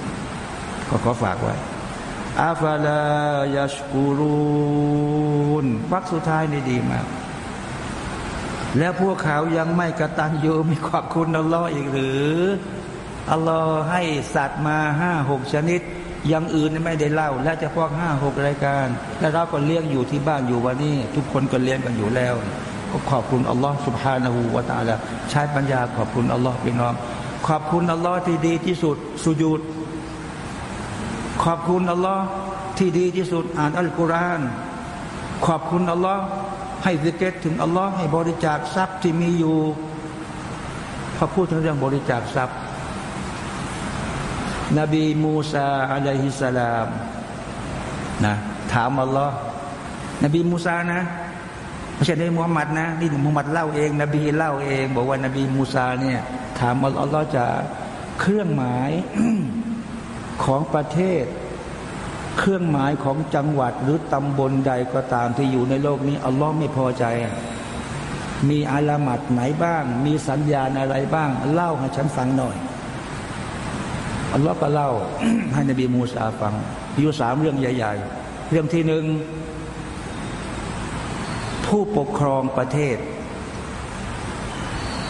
[SPEAKER 1] ก็ขอฝากไว้อาฟาลายาชกูรูนวักสุดท้ายนี่ดีมาก แล้วพวกเขายังไม่กระตันยูมีขอบคุณอัลลอฮ์อีกหรืออัลลอฮ์ให้สัตว์มาห้าหกชนิด ยังอื่นไม่ได้เล่า และจะพวกห้าหกรายการ แล้วเราก็เลี้ยงอยู่ที่บ้านอยู่วันนี้ ทุกคนก็เลี้ยงกันอยู่แล้ว ก็ขอบคุณอัลลอฮ์สุบฮานาหูวาตาละใช้ปัญญาขอบคุณอัลลอฮ์พี่น้อง ขอบคุณอัลลอฮ์ที่ดีที่สุดสุญูดขอบคุณอัลลอฮ์ที่ดีที่สุดอ่านอัลกุรอานขอบคุณอัลลอฮ์ให้สิเกตถึงอัลลอฮ์ให้บริจาคทรัพย์ที่มีอยู่พอพูดถึงเรื่องบริจาคทรัพย์ นบีมูซาอะลัยฮิสสลามนะถามอัลลอฮ์นบีมูซานะไม่ใช่ในมุฮัมมัดนะนี่มุฮัมมัดเล่าเอง นบีเล่าเอง บอกว่านบีมูซาเนี่ยถามอัลลอฮ์จะเครื่องหมายของประเทศ เครื่องหมายของจังหวัดหรือตำบลใดก็ตามที่อยู่ในโลกนี้อัลลอฮ์ไม่พอใจ มีอาลามัดไหนบ้าง มีสัญญาณอะไรบ้าง เล่าให้ฉันฟังหน่อย อัลลอฮ์ก็เล่าให้นบีมูซาฟังอยู่สามเรื่องใหญ่ ๆ เรื่องที่หนึ่งผู้ปกครองประเทศ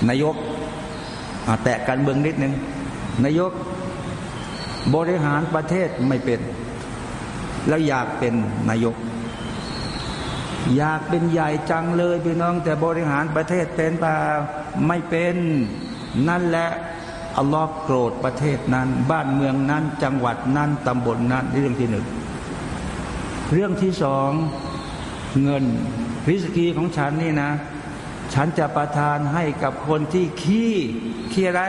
[SPEAKER 1] นายกแตะการเบืองนิดนึงนายกบริหารประเทศไม่เป็น แล้วอยากเป็นนายก อยากเป็นใหญ่จังเลยพี่น้อง แต่บริหารประเทศเป็นป่าไม่เป็นนั่นแหละ อัลลอฮ์โกรธประเทศนั้น บ้านเมืองนั้น จังหวัดนั้นตำบลนนั้นเรื่องที่หนึ่งเรื่องที่สองเงินริสกีของฉันนี่นะ ฉันจะประทานให้กับคนที่ขี้ขี้อะไร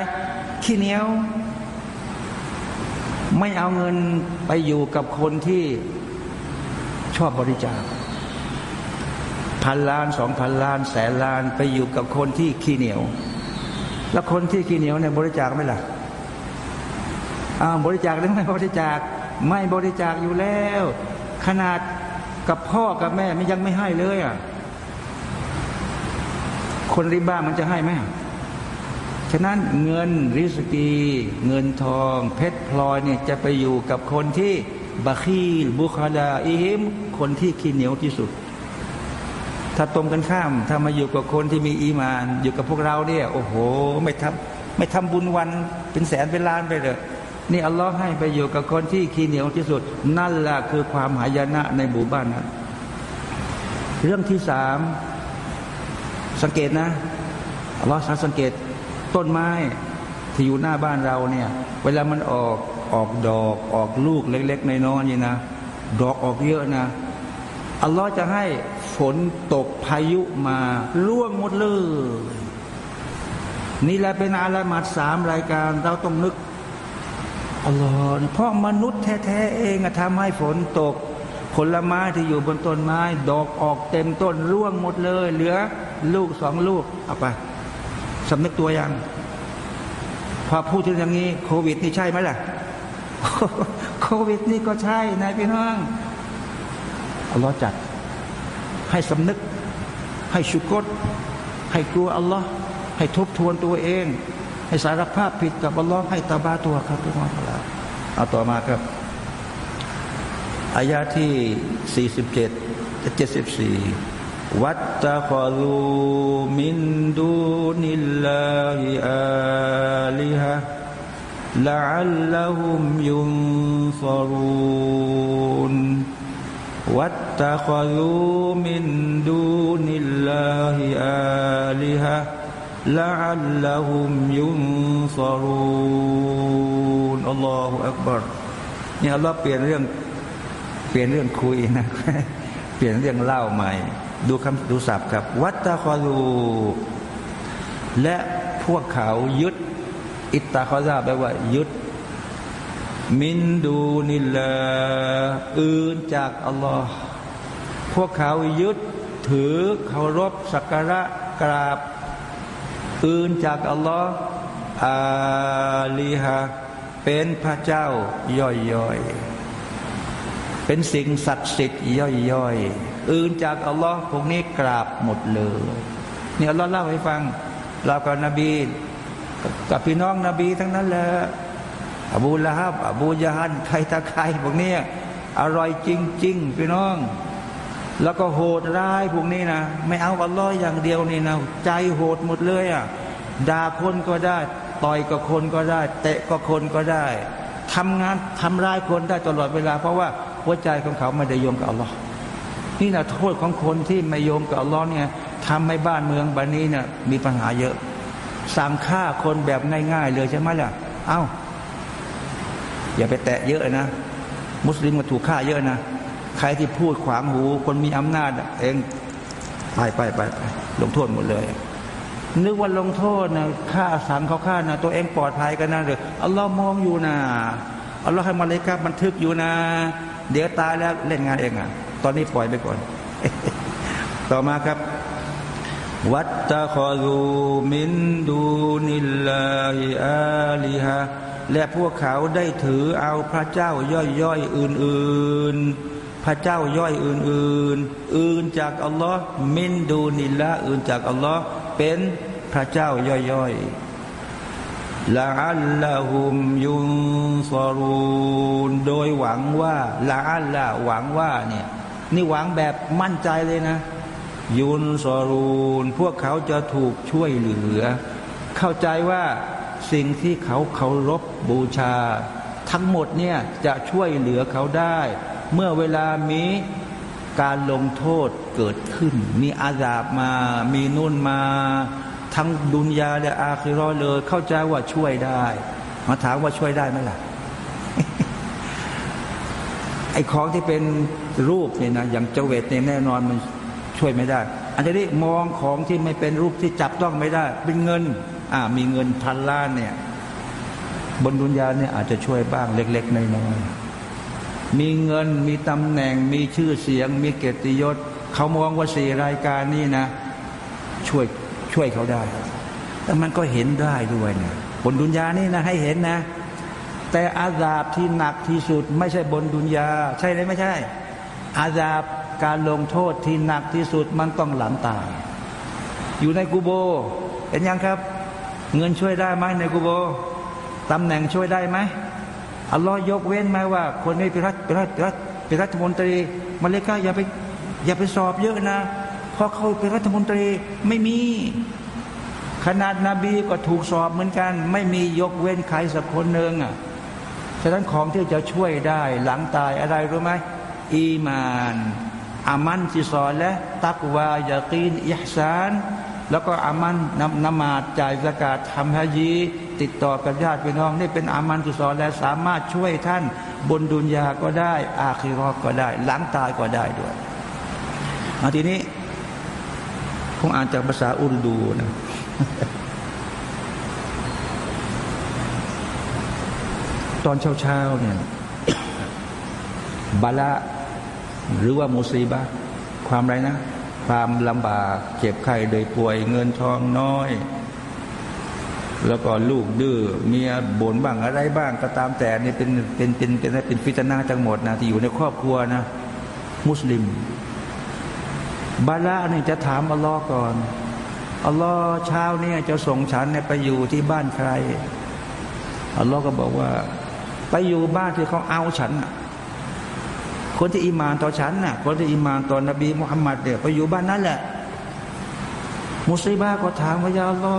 [SPEAKER 1] ขี้เหนียว ไม่เอาเงินไปอยู่กับคนที่ชอบบริจาคพันล้านสองพันล้านแสนล้านไปอยู่กับคนที่ขี้เหนียว แล้วคนที่ขี้เหนียวเนี่ยบริจาคไหมล่ะอ้าวบริจาคหรือไม่บริจาคไม่บริจาคอยู่แล้ว ขนาดกับพ่อกับแม่มันยังไม่ให้เลยอะคนริบ้ามันจะให้ไหมฉะนั้นเงินริสกี เงินทอง เพชรพลอยเนี่ยจะไปอยู่กับคนที่บาคีลบุคาดาอิฮิมคนที่ขี้เหนียวที่สุด ถ้าตรงกันข้าม ถ้ามาอยู่กับคนที่มีอีมาน อยู่กับพวกเราเนี่ย โอ้โห ไม่ทำไม่ทำบุญวันเป็นแสนเป็นล้านไปเลยนี่อัลลอฮ์ให้ไปอยู่กับคนที่ขี้เหนียวที่สุด นั่นแหละคือความหายนะในหมู่บ้านนั้นเรื่องที่สามสังเกตนะอัลลอฮ์สังเกตต้นไม้ที่อยู่หน้าบ้านเราเนี่ย เวลามันออกออกดอกออกลูกเล็กๆในน้อยนี่นะดอกออกเยอะนะอัลลอฮ์จะให้ ฝนตกพายุมาล่วงหมดเลยนี่แหละเป็นอาลามัดสามรายการเราต้องนึกอัลลอฮ์เพราะมนุษย์แท้ๆเองทำให้ฝนตก ผลไม้ที่อยู่บนต้นไม้ ดอกออกเต็มต้นร่วงหมดเลย เหลือลูกสองลูกเอาไปสำนึกตัวยัง พอพูดถึงอย่างนี้ โควิดนี่ใช่ไหมล่ะ โควิดนี่ก็ใช่นายพี่น้องอัลลอฮ์จัด ให้สำนึก ให้ชุกรให้กลัวอัลลอฮ์ให้ทบทวนตัวเอง ให้สารภาพผิดกับอัลลอฮ์ให้ตาบาตัวครับทุกคนครับเอาต่อมาครับอายาที่ 47 74 วัตตะคอาลิฮะละอัลลอฮุมยุนซารู วัตตะคอรูมินดูนิลลาฮิอัลิฮะละอัลลัฮุมยุนซารุนอัลลอฮฺอักบารนี่อัลลอฮ์เปลี่ยนเรื่อง เปลี่ยนเรื่องคุยนะ เปลี่ยนเรื่องเล่าใหม่ ดูคำดูศัพท์ครับ วัตตะคอรูและพวกเขายึด อิตตะคอซาแปลว่ายึด มินดูนิลาอื่นจากอัลลอฮ์พวกเขายึดถือเคารพสักการะกราบ อื่นจากอัลลอฮ์อาลีฮะเป็นพระเจ้าย่อยๆ เป็นสิ่งศักดิ์สิทธิ์ย่อยๆ อื่นจากอัลลอฮ์พวกนี้กราบหมดเลยนี่อัลลอฮ์เล่าให้ฟังเรากับนบีกับพี่น้องนบีทั้งนั้นแหละ อบูละฮับอบูยะฮันใครตาใครพวกนี้อร่อยจริง ๆ พี่น้อง แล้วก็โหดร้ายพวกนี้นะไม่เอาอัลลอฮ์อย่างเดียวนี่นะใจโหดหมดเลยอะด่าคนก็ได้ ต่อยกับคนก็ได้ เตะกับคนก็ได้ทำงานทำร้ายคนได้ตลอดเวลา เพราะว่าหัวใจของเขาไม่ได้โยมกับอัลลอฮ์นี่นะโทษของคนที่ไม่โยมกับอัลลอฮ์เนี่ยทำให้บ้านเมืองบ้านนี้เนี่ยมีปัญหาเยอะสั่งฆ่าคนแบบง่าย ๆ เลยใช่ไหมล่ะ เอา้า อย่าไปแตะเยอะนะ มุสลิมก็ถูกฆ่าเยอะนะ ใครที่พูดขวางหู คนมีอำนาจ เองไปไปไปลงโทษหมดเลย นึกว่าลงโทษนะฆ่าสังเขาฆ่านะตัวเองปลอดภัยกันนะเดี๋ยวอัลลอฮ์มองอยู่นะอัลลอฮ์ให้มาเลยครับบันทึกอยู่นะ เดี๋ยวตายแล้วเล่นงานเองอะ ตอนนี้ปล่อยไปก่อน ต่อมาครับวัตตะคอรูมินดูนิลลาฮิอาลิฮะ และพวกเขาได้ถือเอาพระเจ้าย่อยๆอื่นๆ พระเจ้าย่อยอื่นๆ อื่นจากอัลลอฮ์มินดูนิละอื่นจากอัลลอฮ์เป็นพระเจ้าย่อยๆละอัลลอฮุมยุนซอรูนโดยหวังว่าละอัลละหวังว่าเนี่ยนี่หวังแบบมั่นใจเลยนะ ยุนซอรูน พวกเขาจะถูกช่วยเหลือ เข้าใจว่า สิ่งที่เขาเคารพบูชา ทั้งหมดเนี่ยจะช่วยเหลือเขาได้ เมื่อเวลามีการลงโทษเกิดขึ้น มีอาญาบมา มีนุ่นมา ทั้งดุนยาและอาคิรอเลย เข้าใจว่าช่วยได้ มาถามว่าช่วยได้ไหมล่ะไอ้ของที่เป็นรูปเนี่ยนะอย่างเจเวตเนี่ยแน่นอนมันช่วยไม่ได้ อันนี้มองของที่ไม่เป็นรูปที่จับต้องไม่ได้ เป็นเงิน อ่ามีเงินพันล้านเนี่ย บนดุนยาเนี่ยอาจจะช่วยบ้างเล็ก ๆ น้อยๆมีเงินมีตำแหน่ง มีชื่อเสียง มีเกียรติยศเขามองว่าสี่รายการนี้นะ ช่วยช่วยเขาได้ แต่มันก็เห็นได้ด้วยเนี่ยบนดุนยานี่นะให้เห็นนะ แต่อาซาบที่หนักที่สุด ไม่ใช่บนดุนยา ใช่ไหมไม่ใช่ อาซาบการลงโทษที่หนักที่สุดมันต้องหลังตาย อยู่ในกูโบ เห็นยังครับ เงินช่วยได้ไหมในกูโบตำแหน่งช่วยได้ไหมอัลลอฮ์ยกเว้นไหมว่า คนนี้เป็นรัฐเป็นรัฐเป็นรัฐเป็นรัฐมนตรีมาเลกาอย่าไปอย่าไปสอบเยอะนะพราะเขาเป็นรัฐมนตรีไม่มี ขนาดนาบีก็ถูกสอบเหมือนกัน ไม่มียกเว้นใครสักคนหนึ่งอะฉะนั้นของที่จะช่วยได้หลังตายอะไรรู้ไหมอีมานอามันสิสอนและ ตักวายากีนอิฮซาน แล้วก็อามันนำนมาดจ่ายสกาดทำฮะยีติดต่อกับญาติพี่น้อง นี่เป็นอามันที่สอนและสามารถช่วยท่าน บนดุนยาก็ได้ อาคิรอก็ได้ หลังตายก็ได้ด้วยอาทีนี้คงอ่านจากภาษาอุรดูนะตอนเช้าๆเนี่ยบาละหรือว่ามุซีบะความไรนะ ความลำบาก เจ็บไข้โดยป่วยเงินทองน้อย แล้วก็ลูกดื้อเมียบ่นบ้างอะไรบ้างก็ตามแต่นี่เป็นเป็นเป็นเป็นเป็นฟิตนาทั้งหมดนะที่อยู่ในครอบครัวนะ มุสลิม บาละนี่จะถามอัลลอฮ์ก่อนอัลลอฮ์เช้านี่จะส่งฉันเนี่ยไปอยู่ที่บ้านใครอัลลอฮ์ก็บอกว่า ไปอยู่บ้านที่เขาเอาฉันอะ คนที่อิมานต่อฉันน่ะ คนที่อิมานต่อนบีมุฮัมมัดเนี่ยไปอยู่บ้านนั้นแหละ มุสลิมก็ถามว่ายาลอ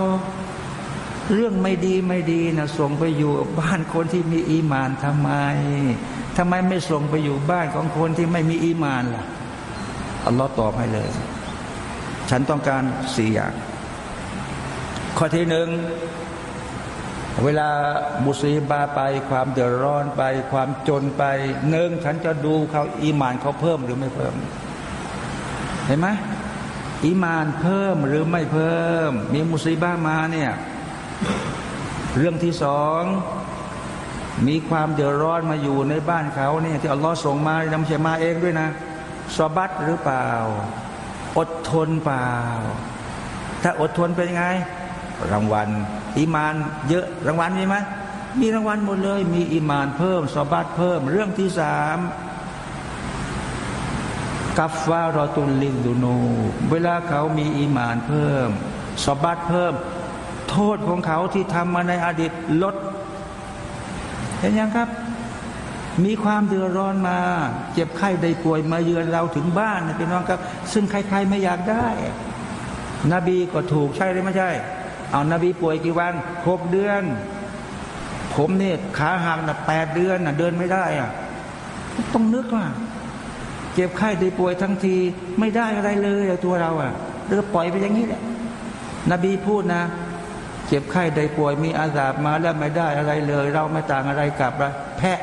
[SPEAKER 1] เรื่องไม่ดีไม่ดีนะส่งไปอยู่บ้านคนที่มีอีมานทำไมทำไมไม่ส่งไปอยู่บ้านของคนที่ไม่มีอีมานล่ะอัลลอฮ์ตอบให้เลย ฉันต้องการสี่อย่าง ข้อที่หนึ่ง เวลามุสีบาไปความเดือดร้อนไป ความจนไปหนึ่งฉันจะดูเขาอีมานเขาเพิ่มหรือไม่เพิ่ม เห็นไหมอีมานเพิ่มหรือไม่เพิ่ม มีมุสีบ้ามาเนี่ยเรื่องที่สองมีความเดือดร้อนมาอยู่ในบ้านเขาเนี่ยที่อัลลอฮ์ส่งมานำเชมาเองด้วยนะสบัดหรือเปล่า อดทนเปล่า ถ้าอดทนเป็นไง รางวัล อีมานเยอะรางวัลมีไหมมีรางวัลหมดเลย มีอีมานเพิ่มซอบัรเพิ่ม เรื่องที่สามكفارة للذنوبเวลาเขามีอีมานเพิ่มซอบัรเพิ่ม โทษของเขาที่ทำมาในอดีตลด เห็นยังครับ มีความเดือดร้อนมา เจ็บไข้ได้ป่วยมาเยือนเราถึงบ้านพี่น้องครับ ซึ่งใครๆไม่อยากได้ นบีก็ถูกใช่หรือไม่ใช่ เอานาบีป่วยกี่วันหกเดือน ผมเนี่ยขาหักนะแปดเดือนนะเดินไม่ได้อะต้องนึกว่าเจ็บไข้ได้ป่วยทั้งทีไม่ได้อะไรเลยตัวเราอะเรือปล่อยไปอย่างนี้แหละนบีพูดนะเจ็บไข้ได้ป่วยมีอาสาบมาแล้วไม่ได้อะไรเลย เราไม่ต่างอะไรกับแพะ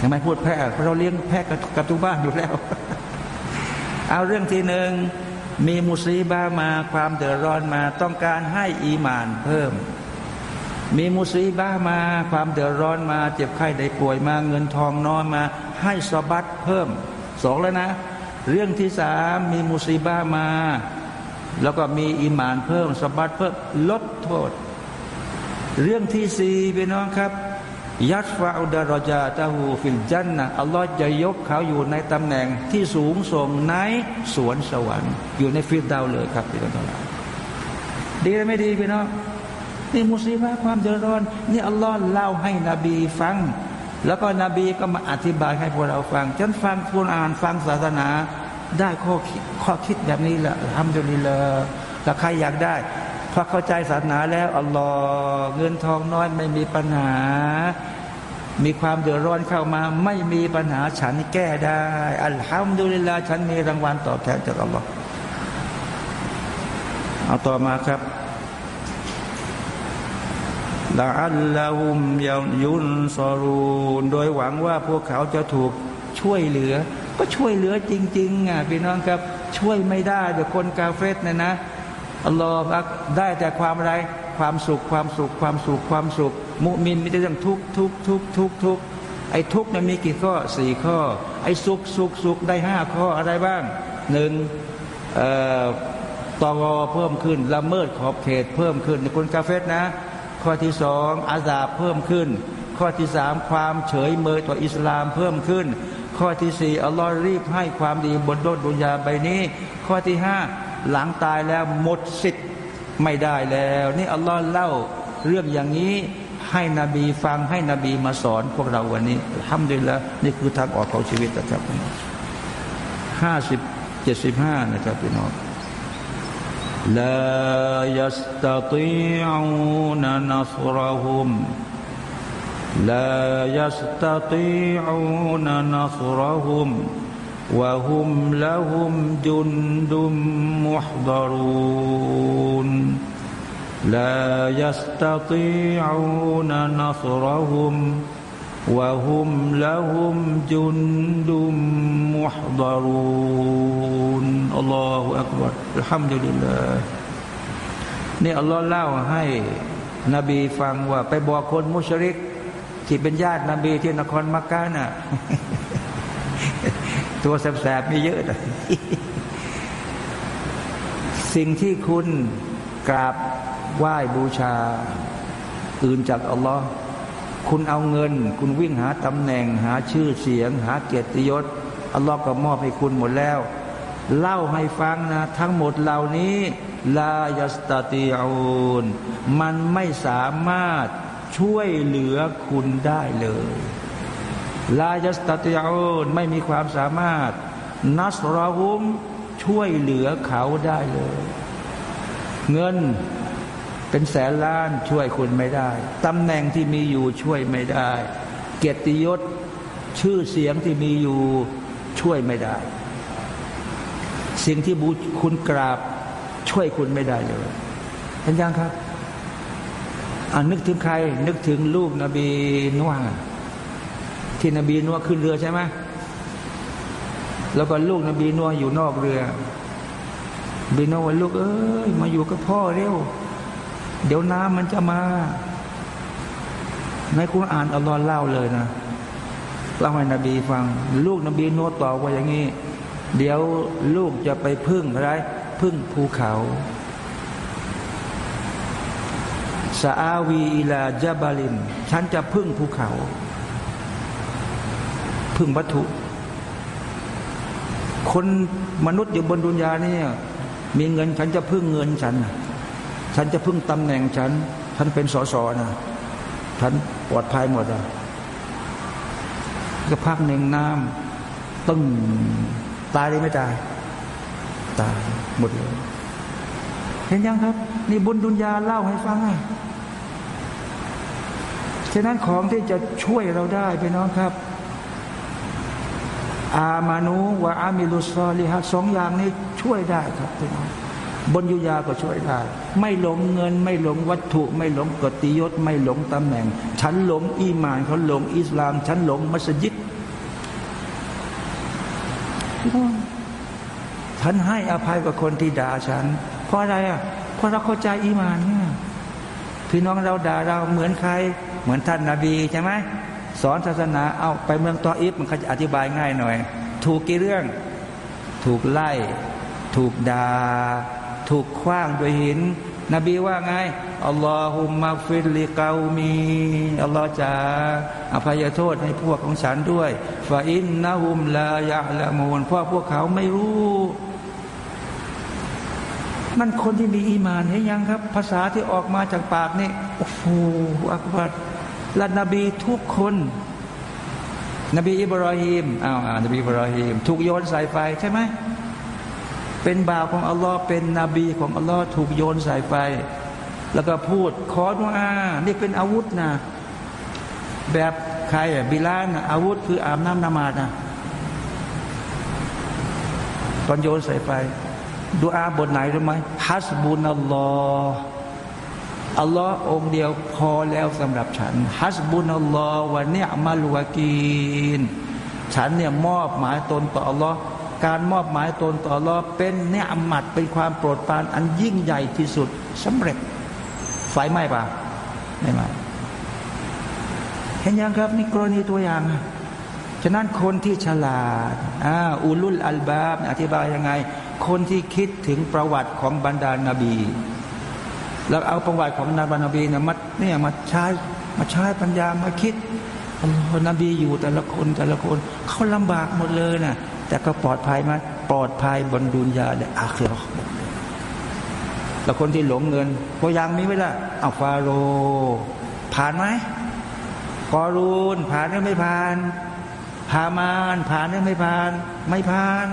[SPEAKER 1] ทำไมพูดแพะเพราะเราเลี้ยงแพะกับทุกบ้านอยู่แล้ว เอาเรื่องที่หนึ่ง มีมุสีบามาความเดือดร้อนมาต้องการให้อีมานเพิ่ม มีมุสีบามาความเดือดร้อนมา เจ็บไข้ได้ป่วยมาเงินทองน้อยมา ให้สบัดเพิ่มสองแล้วนะ เรื่องที่สามมีมุสีบ้ามา แล้วก็มีอิมานเพิ่มสบัดเพิ่มลดโทษ เรื่องที่สี่พี่น้องครับ ยัตฟาอุดารจาตาหูฟิลจันนะอัลลอฮ์จะยกเขาอยู่ในตำแหน่งที่สูงส่งในสวนสวรรค์ อยู่ในฟิลดาวเลยครับพี่น้องทั้งหลายดีหรือไม่ดีพี่น้องนี่มุสีบาความเดือดร้อน นี่อัลลอฮ์เล่าให้นบีฟัง แล้วก็นบีก็มาอธิบายให้พวกเราฟังฉันฟังคุณอ่านฟังศาสนา ได้ข้อคิดข้อคิดแบบนี้แหละทำจนนี้เลยถ้าใครอยากได้ อเข้าใจศาสนาแล้วอัลลอฮ์เงินทองน้อยไม่มีปัญหา มีความเดือดร้อนเข้ามาไม่มีปัญหาฉันแก้ได้ อัลฮัมดุลิลลาฉันมีรางวัลตอบแทนจากอัลลอฮ์เอาต่อมาครับลาอัลลอฮุมยยุนซอรูนโดยหวังว่าพวกเขาจะถูกช่วยเหลือ ก็ช่วยเหลือจริงๆอะพี่น้องครับ ช่วยไม่ได้แต่คนกาเฟสเนี่ยนะ อัลลอฮ์ได้แต่ความอะไร ความสุข ความสุข ความสุข ความสุข มุมินมีแต่เรื่องทุกทุกทุกทุกทุกไอ้ทุกนั้นมีกี่ข้อสี่ข้อ ไอ้สุขสุขสุขได้ห้าข้ออะไรบ้างหนึ่งตอรอเพิ่มขึ้นละเมิดขอบเขตเพิ่มขึ้นในคนกาเฟสนะ ข้อที่สองอาซาเพิ่มขึ้น ข้อที่สามความเฉยเมยต่ออิสลามเพิ่มขึ้น ข้อที่สี่อัลลอฮ์รีบให้ความดีบนโลกดุนยาใบนี้ ข้อที่ห้า หลังตายแล้วหมดสิทธิ์ไม่ได้แล้ว นี่อัลลอฮ์เล่าเรื่องอย่างนี้ให้นบีฟังให้นบีมาสอนพวกเราวันนี้ทำดีแล้วนี่คือทางออกของชีวิตนะครับห้าสิบเจ็ดสิบห้านะครับพี่น้อง لا يستطيعون نصرهم لا يستطيعون نصرهم وهم لهم جند محضرون لا يستطيعون نصرهم وهم لهم جند محضرون الله أكبر الحمد لله นี่อัลลอฮ์เล่าให้นบีฟังว่า ไปบอกคนมุชริก ที่เป็นญาตินบีที่นครมักกะน่ะ ตัวแสบๆมีเยอะเลยสิ่งที่คุณกราบไหว้บูชา อื่นจากอัลลอฮ์คุณเอาเงิน คุณวิ่งหาตำแหน่ง หาชื่อเสียง หาเกียรติยศอัลลอฮ์ก็มอบให้คุณหมดแล้ว เล่าให้ฟังนะ ทั้งหมดเหล่านี้ลายสตติอูนมันไม่สามารถช่วยเหลือคุณได้เลย ลายัสตติอูนไม่มีความสามารถ นัสราหุมช่วยเหลือเขาได้เลย เงินเป็นแสนล้านช่วยคุณไม่ได้ตำแหน่งที่มีอยู่ช่วยไม่ได้ เกียรติยศชื่อเสียงที่มีอยู่ช่วยไม่ได้ สิ่งที่บูคุณกราบช่วยคุณไม่ได้เลยเห็นยังครับอ่านึกถึงใคร นึกถึงลูกนบีนัว ที่นบีนัวขึ้นเรือใช่ไหมแล้วก็ลูกนบีนัวอยู่นอกเรือบีนัวลูกเอ้ยมาอยู่กับพ่อเร็ว เดี๋ยวน้ำมันจะมา ในคุณอ่านอัลลอฮ์เล่าเลยนะเล่าให้นบีฟัง ลูกนบีโนตอบว่าอย่างนี้ เดี๋ยวลูกจะไปพึ่งอะไรพึ่งภูเขาซาอาวีอิลาจาบาลิน ฉันจะพึ่งภูเขา พึ่งวัตถุ คนมนุษย์อยู่บนดุนยาเนี่ยมีเงินฉันจะพึ่งเงินฉัน ฉันจะพึ่งตำแหน่งฉัน ฉันเป็นสสนะฉันปลอดภัยหมดอะก็พักหนึ่งน้ำตึ้งตายได้ไม่ตาย ตายหมดเลยเห็นยังครับ นี่บุญดุนยาเล่าให้ฟังอะฉะนั้นของที่จะช่วยเราได้พี่น้องครับ อามานูวะอามิลุสซอลิฮะสองอย่างนี้ช่วยได้ครับพี่น้องบนยุยาก็ช่วยได้ ไม่หลงเงิน ไม่หลงวัตถุ ไม่หลงกติยศ ไม่หลงตำแหน่ง ฉันหลงอีมานเขาหลงอิสลาม ฉันหลงมัสยิดฉันให้อภัยกับคนที่ด่าฉัน เพราะอะไรอะเพราะเราเข้าใจอีมานเนี่ยพี่น้องเราด่าเราเหมือนใคร เหมือนท่านนาบีใช่ไหม สอนศาสนาเอาไปเมืองตออิฟมันเขาจะอธิบายง่ายหน่อย ถูกกี่เรื่อง ถูกไล่ ถูกด่าถูกคว้างด้วยหิน นบีว่าไงاللهم اغفر لقوميอัลลอฮ์จะอภัยโทษให้พวกของฉันด้วยفإنهم لا يعلمونเพราะพวกเขาไม่รู้ มันคนที่มีอีมานเห็นยังครับ ภาษาที่ออกมาจากปากนี่โอ้โหอักบัด และนบีทุกคน นบีอิบราฮิมอ้าวนบีอิบราฮิมถูกโยนใส่ไฟใช่ไหมเป็นบ่าวของอัลลอฮ์เป็นนบีของอัลลอฮ์ถูกโยนใส่ไฟ แล้วก็พูดขอดุอานี่เป็นอาวุธนะ แบบใครอะบิลานอาวุธคืออาบน้ำนมาดนะตอนโยนใส่ไฟดูอาบทไหนรู้ไหมฮัสบุนอัลลอฮ์ อัลลอฮ์องเดียวพอแล้วสำหรับฉันฮัสบุนอัลลอฮ์วันนี้มาลวกีน ฉันเนี่ยมอบหมายตนต่ออัลลอฮ์การมอบหมายตนต่อรอฮ์เป็นเนื้ออมัดเป็นความโปรดปรานอันยิ่งใหญ่ที่สุดสำเร็จ ไฟไหม้ปะไม่ไหม้เห็นยังครับนี่กรณีตัวอย่างฉะนั้นคนที่ฉลาดอ่าอุลุลอัลบาบอธิบายยังไง คนที่คิดถึงประวัติของบรรดานาบี แล้วเอาประวัติของนาบานาบีเนี่ยมาเนี่ยมาใช้มาใช้ปัญญามาคิดนบีอยู่แต่ละคนแต่ละคนเขาลำบากหมดเลยนะแต่ก็ปลอดภัยไหมปลอดภัยบนดุนยาและอาคีรอแล้วคนที่หลงเงินพอยังมีไหมล่ะเอาฟาโร ผ่านไหมกอรูนผ่านหรือไม่ผ่านพามานผ่านหรือไม่ผ่าน ไม่ผ่าน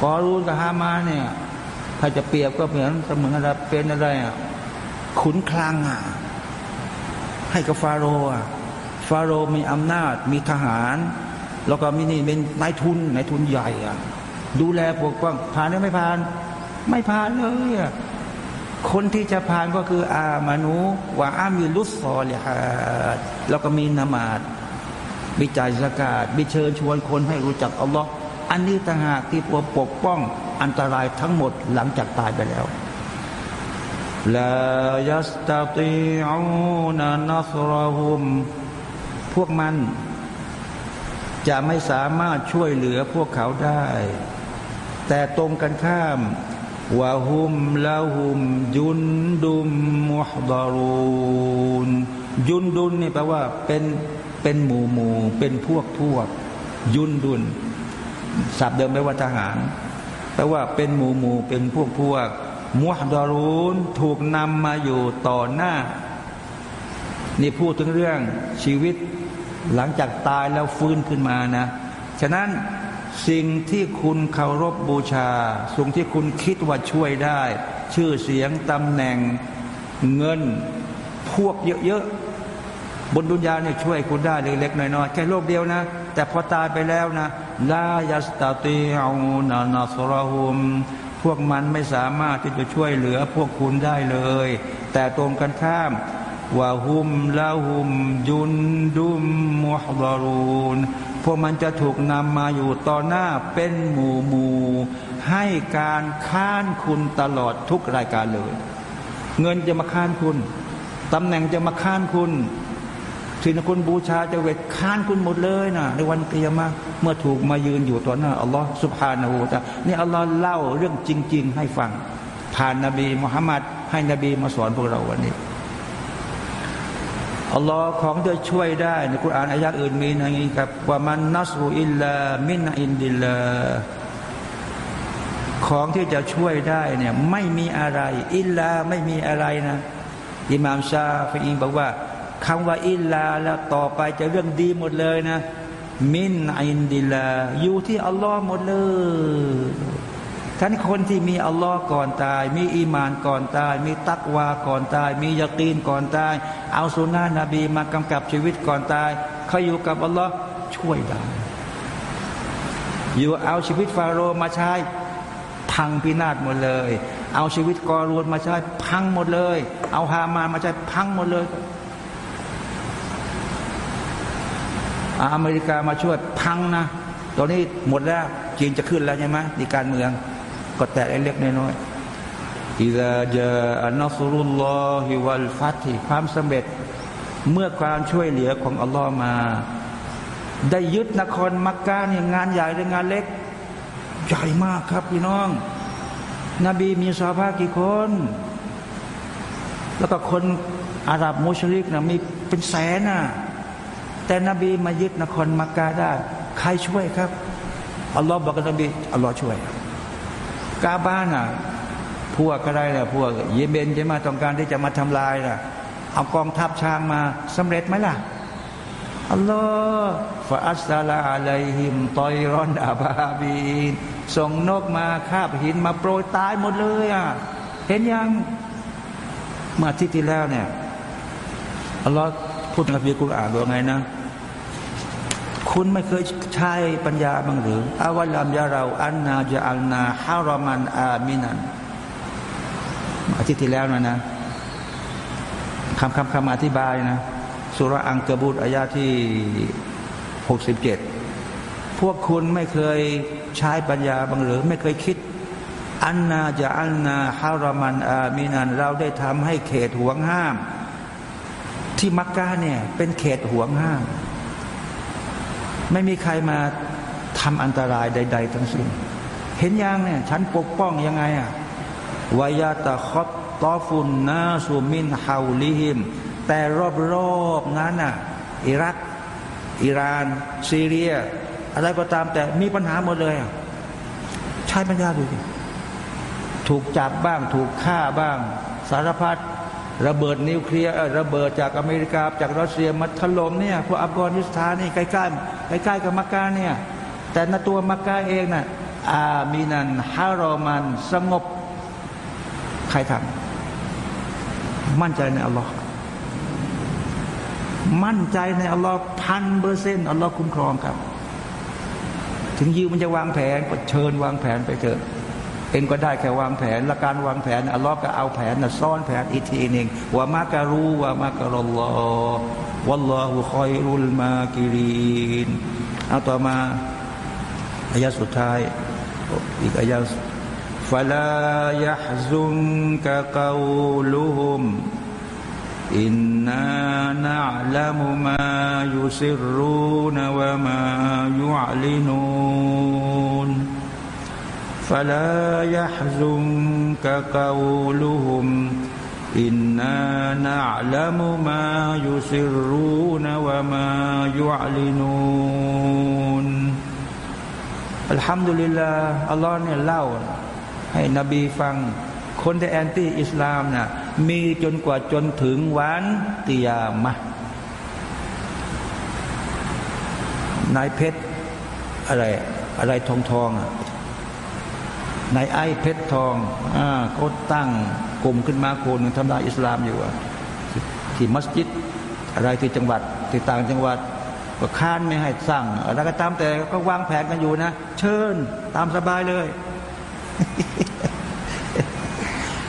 [SPEAKER 1] กอรูนกับฮามานเนี่ย ถ้าจะเปรียบก็เหมือนเสมือนอะไรเป็นอะไรอะขุนคลังอะให้กับฟาโรอะฟาโรมีอำนาจมีทหาร แล้วก็มินี่เป็นนายทุนนายทุนใหญ่อะดูแลปกป้องผ่านหรือไม่ผ่าน ไม่ผ่านเลยอะคนที่จะผ่านก็คือ อามานุว่าอามีลุสซอเลยฮะแล้วก็มีนามาดมีจ่ายสกาดมีเชิญชวนคนให้รู้จักอัลลอฮ์ อันนี้ต่างหากที่ปกป้องอันตรายทั้งหมดหลังจากตายไปแล้วลายัสตติอูนานัสรหุม พวกมัน จะไม่สามารถช่วยเหลือพวกเขาได้ แต่ตรงกันข้ามวะฮุมลาฮุม ยุนดุมมุฮดารูนยุนดุนนี่แปลว่าเป็นเป็นหมู่หมู่เป็นพวกพวก ยุนดุน ศัพท์เดิมแปลว่าทหารแปลว่าเป็นหมู่หมู่เป็นพวกพวกมุฮดารูนถูกนำมาอยู่ต่อหน้า นี่พูดถึงเรื่องชีวิตหลังจากตายแล้วฟื้นขึ้นมานะ ฉะนั้นสิ่งที่คุณเคารพบบูชา สิ่งที่คุณคิดว่าช่วยได้ ชื่อเสียงตำแหน่งเงินพวกเยอะๆบนดุนยาเนี่ยช่วยคุณได้เล็กๆน้อยๆแค่โลกเดียวนะ แต่พอตายไปแล้วนะ ลายัสตาตีเอานานาสราหุม พวกมันไม่สามารถที่จะช่วยเหลือพวกคุณได้เลย แต่ตรงกันข้ามวะฮุมลาฮุมยุนดุมมุฮบารูนพวกมันจะถูกนำมาอยู่ต่อหน้าเป็นหมู่หมู่ให้การค้านคุณตลอดทุกรายการเลย เงินจะมาค้านคุณตำแหน่งจะมาค้านคุณสิ่งที่คุณบูชาจะเวทค้านคุณหมดเลยนะในวันเกียรมา เมื่อถูกมายืนอยู่ต่อหน้าอัลลอฮ์สุบฮานาหูตะนี่อัลลอฮ์เล่าเรื่องจริง ๆ ให้ฟัง ผ่านนบีมุฮัมมัดให้นบีมาสอนพวกเราวันนี้อัลลอฮ์ของจะช่วยได้ในคุรานอายะอื่นมีอย่างนี้ครับوما النصر إلا من عند اللهของที่จะช่วยได้เนี่ยไม่มีอะไร إلا ไม่มีอะไรนะอิหม่ามชาฟีบอกว่าคำว่า إلاแล้วต่อไปจะเรื่องดีหมดเลยนะ من عند اللهอยู่ที่อัลลอฮ์หมดเลยท่านคนที่มีอัลลอฮ์ก่อนตาย มีอีมานก่อนตาย มีตักวาก่อนตาย มียากีนก่อนตาย เอาสุนานะนบีมากำกับชีวิตก่อนตายเขาอยู่กับอัลลอฮ์ช่วยได้อยู่เอาชีวิตฟาโรห์มาใช้พังพินาศหมดเลย เอาชีวิตกอรูนมาใช้พังหมดเลย เอาฮามานมาใช้พังหมดเลย อเมริกามาช่วยพังนะตอนนี้หมดแล้วจีนจะขึ้นแล้วใช่ไหมในการเมือง ก็แตะเล็กน้อยอิซาจาอันนัสรุลลอฮิวัลฟัตความสำเร็จเมื่อความช่วยเหลือของอัลลอฮ์มา ได้ยึดนครมักกะเนี่ยงานใหญ่หรืองานเล็ก ใหญ่มากครับพี่น้อง นบีมีสาภากี่คน แล้วก็คนอาหรับมุชลิกนะมีเป็นแสนน่ะ แต่นบีมายึดนครมักกะได้ ใครช่วยครับอัลลอฮ์บอกกับนบีอัลลอฮ์ช่วยกาบ้านอะพวกก็ได้แหละพวกเยเบนจะมาต้องการที่จะมาทำลายน่ะเอากองทัพช้างมาสำเร็จไหมล่ะอัลลอฮ์ฟาอัสซาลาอะลัยฮิมตอยรอนอาบาบีนส่งนกมาคาบหินมาโปรยตายหมดเลยอะเห็นยังเมื่อที่ที่แล้วเนี่ยอัลลอฮ์พูดในคัมภีร์กุรอานว่าไงนะ คุณไม่เคยใช้ปัญญาบ้างหรืออาวลามยาเราอันนาจะอัลนาฮารามันอามินันอาทิตย์ที่แล้วนะนะคำคำคำอธิบายนะสุรอังกบุตรอายาที่หกสิบเจ็ดพวกคุณไม่เคยใช้ปัญญาบ้างหรือ ไม่เคยคิด อันนาจะอันนาฮารามันอามินันเราได้ทำให้เขตห่วงห้าม ที่มักกะเนี่ยเป็นเขตห่วงห้าม ไม่มีใครมาทำอันตรายใด ๆ ทั้งสิ้น เห็นยังเนี่ยฉันปกป้องยังไงอะวายาตะคอตตอฟุนนาสุมินฮาวลิฮิม แต่รอบๆนั้นน่ะอิรัก อิราน ซีเรีย อะไรก็ตามแต่มีปัญหาหมดเลยอะใช้ปัญญาดูดิถูกจับบ้าง ถูกฆ่าบ้าง สารพัด ระเบิดนิวเคลียร์ระเบิดจากอเมริกาจากรัสเซียมาถล่มเนี่ยพวกอัฟกานิสถานนี่ใกล้ๆใกล้ๆกับมักกะเนี่ยแต่ในตัวมักกะเองน่ะอามีนันฮารอมันสงบ ใครทำมั่นใจในอัลลอฮ์มั่นใจในอัลลอฮ์พันเปอร์เซ็นต์อัลลอฮ์คุ้มครองครับ ถึงยิวมันจะวางแผนก็เชิญวางแผนไปเถอะ เองก็ได้แค่วางแผนและการวางแผนอัลลอฮ์ก็เอาแผนนะซ่อนแผนอีกทีหนึ่งว่ามากรูว่ามากรอลลอวัลลอฮุคอยรุลมากิรินเอาต่อมาอายะสุดท้ายอีกอายะ فلا يحزنك قولهم إنا نعلم ما يسرون وما يعلنون فلا يحزنك قولهم إنا نعلم ما يسرون وما يعلنون الحمد لله الله เนี่ยเล่าให้นบีฟังคนที่แอนตี้อิสลามนะ่ะมีจนกว่าจนถึงวันติยามะนายเพชรอะไร อะไรทองทองอ่ะ นายไอ้เพชรทองอ่าเขาตั้งกลุ่มขึ้นมาคนทำลายอิสลามอยู่อะที่มัสยิดอะไรที่จังหวัดที่ต่างจังหวัดก็ค้านไม่ให้สร้างอะไรก็ตามแต่ก็วางแผนกันอยู่นะ เชิญตามสบายเลย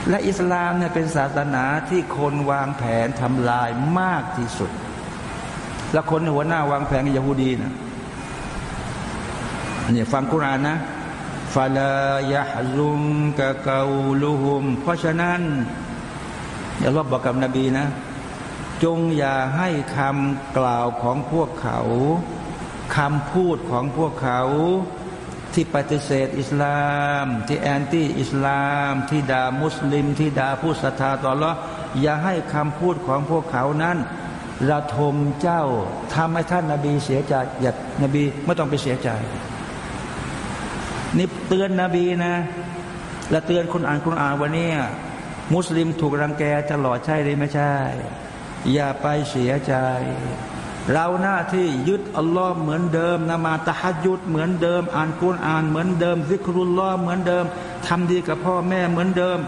[SPEAKER 1] และอิสลามเนี่ยเป็นศาสนาที่คนวางแผนทำลายมากที่สุด และคนหัวหน้าวางแผนยาฮูดีนะเนี่ยฟังกุรานนะ ฟลายะฮซุมกะกาลูฮุม เพราะฉะนั้นอย่ารบบอกกับนบีนะ จงอย่าให้คำกล่าวของพวกเขาคำพูดของพวกเขาที่ปฏิเสธอิสลาม ที่แอนตี้อิสลาม ที่ด่ามุสลิม ที่ด่าผู้ศรัทธาต่อละอย่าให้คำพูดของพวกเขานั้นระทมเจ้าทำให้ท่านนาบีเสียใจอย่านบีไม่ต้องไปเสียใจ นี่เตือนนบีนะ และเตือนคนอ่านคุณอ่านวันนี้มุสลิมถูกรังแกตลอดใช่หรือไม่ใช่ อย่าไปเสียใจ เราหน้าที่ยึดอัลลอฮ์เหมือนเดิมนมาตะฮัดยุดเหมือนเดิม อ่านกุรอ่านเหมือนเดิมซิกรุลลอฮ์เหมือนเดิมทำดีกับพ่อแม่เหมือนเดิม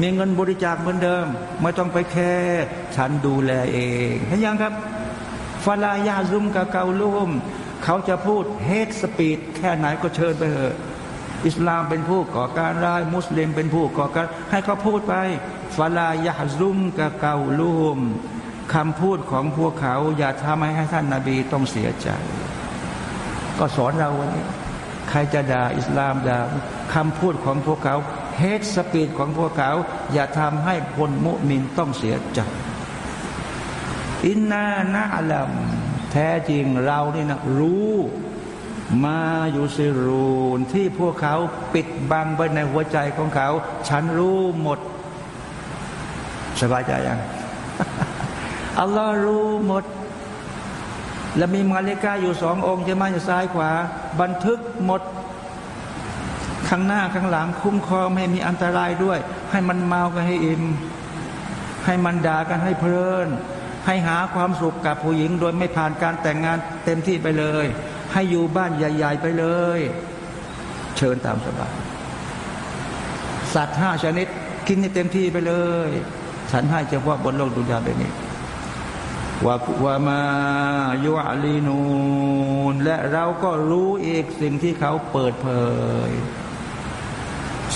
[SPEAKER 1] มีเงินบริจาคเหมือนเดิม ไม่ต้องไปแค่ฉันดูแลเองเห็นยังครับฟาลายาซุมกะเกาลุม เขาจะพูด hate speech แค่ไหนก็เชิญไปเถอะอิสลามเป็นผู้ก่อการร้าย มุสลิมเป็นผู้ก่อการ ให้เขาพูดไปفلا يحزنك قولهمคำพูดของพวกเขา อย่าทำให้ท่านนาบีต้องเสียใจ ก็สอนเราวันนี้ ใครจะด่าอิสลามด่าคำพูดของพวกเขา hate speech ของพวกเขา อย่าทำให้คนมุมินต้องเสียใจอินนานาลัม แท้จริงเรานี่นะรู้มาอยู่สิรูนที่พวกเขาปิดบังไว้ในหัวใจของเขา ฉันรู้หมด สบายใจยังอัลลอฮ์รู้หมด และมีมาเลกาอยู่สององค์จะมาอยู่ซ้ายขวา บันทึกหมด ข้างหน้าข้างหลัง คุ้มครองไม่มีอันตรายด้วย ให้มันเมากันให้อิ่ม ให้มันด่ากันให้เพลิน ให้หาความสุขกับผู้หญิง โดยไม่ผ่านการแต่งงานเต็มที่ไปเลย ให้อยู่บ้านใหญ่ ๆ ไปเลย เชิญตามสบายสัตว์ห้าชนิดกินให้เต็มที่ไปเลย ฉันให้เฉพาะบนโลกดุนยาแบบนี้ว่าว่ามายุอลีนูนและเราก็รู้อีกสิ่งที่เขาเปิดเผย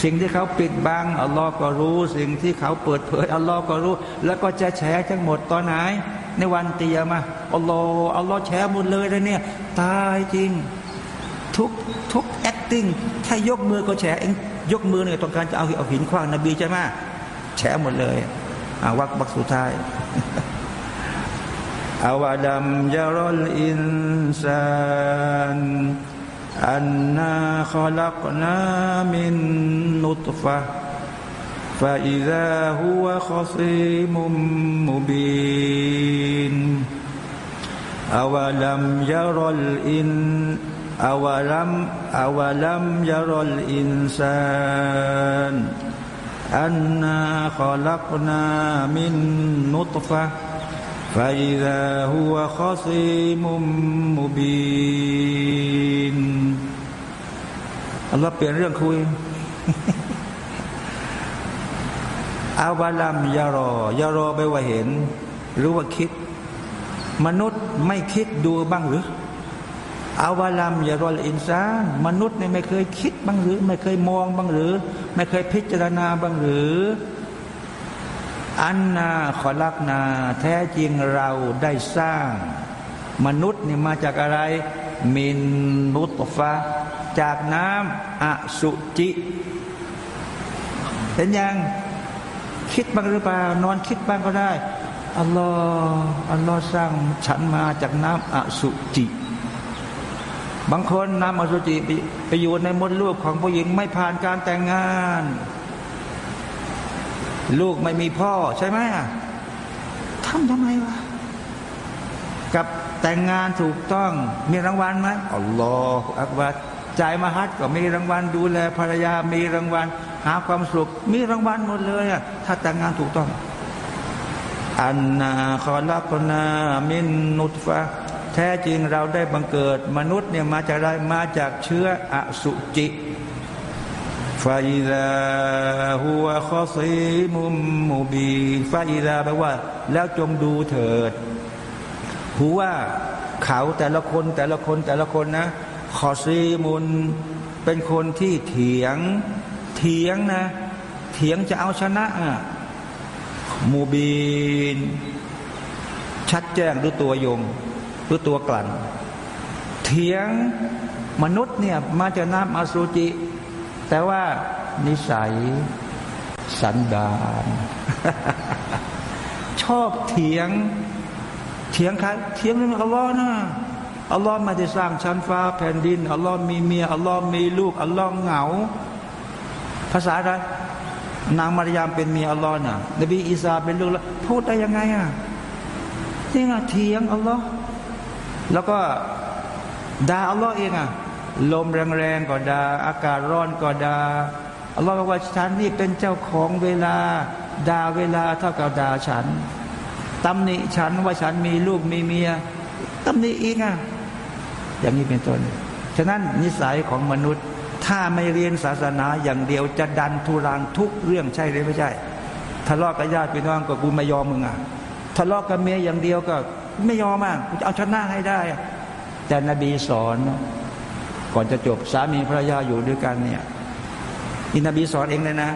[SPEAKER 1] สิ่งที่เขาปิดบังอัลลอฮ์ก็รู้ สิ่งที่เขาเปิดเผยอัลลอฮ์ก็รู้ แล้วก็จะแฉทั้งหมดตอนไหน ในวันเตียมาอัลลอฮ์อัลลอฮ์แฉหมดเลยนะเนี่ย ตายจริง ทุกทุกแอคติ้งถ้ายกมือก็แฉเองยกมือเนี่ยต้องการจะเอาเอาหินคว้างนบีใช่ไหมแฉหมดเลยอาวักบักสุดท้ายอาวะดัมยารอลอินซาน أنا خلقنا من نطفة فإذا هو خصيم مبين. أولم ير الإن أولم أولم ير الإنسان أنا خلقنا من نطفة فإذا هو خصيم مبين อัลลอฮ์เปลี่ยนเรื่องคุยอาวาลัมยารอยารอไปว่าเห็น หรือว่าคิด มนุษย์ไม่คิดดูบ้างหรืออาวาลัมยารอลอินซานมนุษย์เนี่ยไม่เคยคิดบ้างหรือ ไม่เคยมองบ้างหรือ ไม่เคยพิจารณาบ้างหรือ อันนาขอลักนา แท้จริงเราได้สร้าง มนุษย์นี่มาจากอะไร มินนุตฟะจากน้ำอสุจิ เห็นยัง คิดบ้างหรือเปล่า นอนคิดบ้างก็ได้ อัลลอฮ์อัลลอฮ์สร้างฉันมาจากน้ำอสุจิ บางคนน้ำอสุจิไปอยู่ในมดลูกของผู้หญิงไม่ผ่านการแต่งงาน ลูกไม่มีพ่อใช่ไหมทำทำไมวะกับแต่งงานถูกต้องมีรางวัลไหมอัลลอฮฺอักบัดจ่ายมาฮัดก็มีรางวัลดูแลภรรยามีรางวัล หาความสุขมีรางวัลหมดเลยอะถ้าแต่งงานถูกต้องอันนาคอลักนามินนุตฟะแท้จริงเราได้บังเกิดมนุษย์เนี่ยมาจากอะไรมาจากเชื้ออสุจิ ฟาอิดาหัวคอซีมุมมูบีฟาอิดาแปลว่า แล้วจงดูเถิดหัวเขาแต่ละคนแต่ละคนแต่ละคนนะคอซีมุนเป็นคนที่เถียง เถียงนะ เถียงจะเอาชนะอะมูบีน ชัดแจ้งด้วยตัวยงด้วยตัวกลั่น เถียงมนุษย์เนี่ยมาจากน้ำอสุจิ แต่ว่านิสัยสันดานชอบเถียง เถียงใครเถียงเรื่องอัลลอฮ์นะอัลลอฮ์มาได้สร้างชั้นฟ้าแผ่นดินอัลลอฮ์มีเมียอัลลอฮ์มีลูกอัลลอฮ์เหงา ภาษาอะไรนางมารยามเป็นเมียอัลลอฮ์น่ะ นบีอีสาเป็นลูกแล้วพูดได้ยังไงอะนี่ไงเถียงอัลลอฮ์แล้วก็ด่าอัลลอฮ์เองอะ ลมแรงๆก็ดาอากาศร้อนก็ดาอัลลอฮฺบอกว่าฉันนี่เป็นเจ้าของเวลาดาเวลาเท่ากับดาฉันตำหนิฉันว่าฉันมีลูกมีเมียตำหนิอีกอะอย่างนี้เป็นต้น ฉะนั้นนิสัยของมนุษย์ ถ้าไม่เรียนศาสนาอย่างเดียวจะดันทุรังทุกเรื่องใช่หรือไม่ใช่ ทะเลาะกับญาติพี่น้องก็กูไม่ยอมมึงอะ ทะเลาะกับเมียอย่างเดียวก็ไม่ยอมอะกูจะเอาชนะให้ได้ แต่นบีสอน ก่อนจะจบสามีภรรยาอยู่ด้วยกันเนี่ยอินบีสอนเองเลยนะ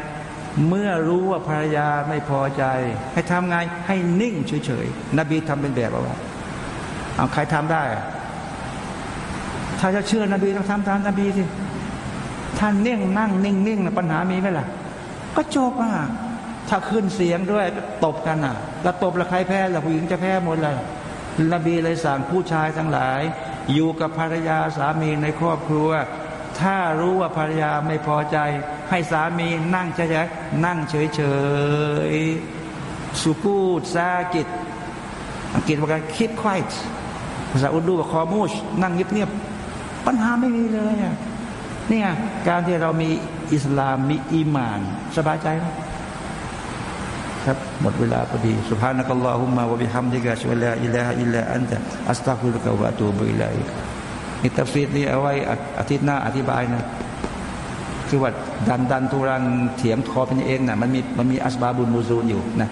[SPEAKER 1] เมื่อรู้ว่าภรรยาไม่พอใจ ให้ทำไงให้นิ่งเฉยๆนบีทำเป็นแบบเอาเอาใครทำได้ ถ้าจะเชื่อนบีต้องทำตามนบีสิท่านนิ่งนั่งนิ่งนิ่งนะปัญหามีไหมล่ะ ก็จบอะถ้าขึ้นเสียงด้วยก็ตบกันอะ แล้วตบแล้วใครแพ้ล่ะผู้หญิงจะแพ้หมดเลยนบีเลยสั่งผู้ชายทั้งหลาย อยู่กับภรรยาสามีในครอบครัว ถ้ารู้ว่าภรรยาไม่พอใจ ให้สามีนั่งเฉยๆนั่งเฉยๆسكوت ساكتอังกฤษว่า keep quiet ภาษาอุรดูว่า خاموشนั่งเงียบๆปัญหาไม่มีเลยนี่ไงการที่เรามีอิสลามมีอีมาน สบายใจนะ ครับหมดเวลาพอดีسبحانك اللهم وبحمدك أشهد أن لا إله إلا أنت أستغفرك وأتوب إليكนี่ตัฟซีรนี่เอาไว้อาทิตย์หน้าอธิบายนะคือว่าดันดันทุรังเถียงคอเป็นเองนะมันมีมันมีอัสบาบุนมูซูนอยู่นะ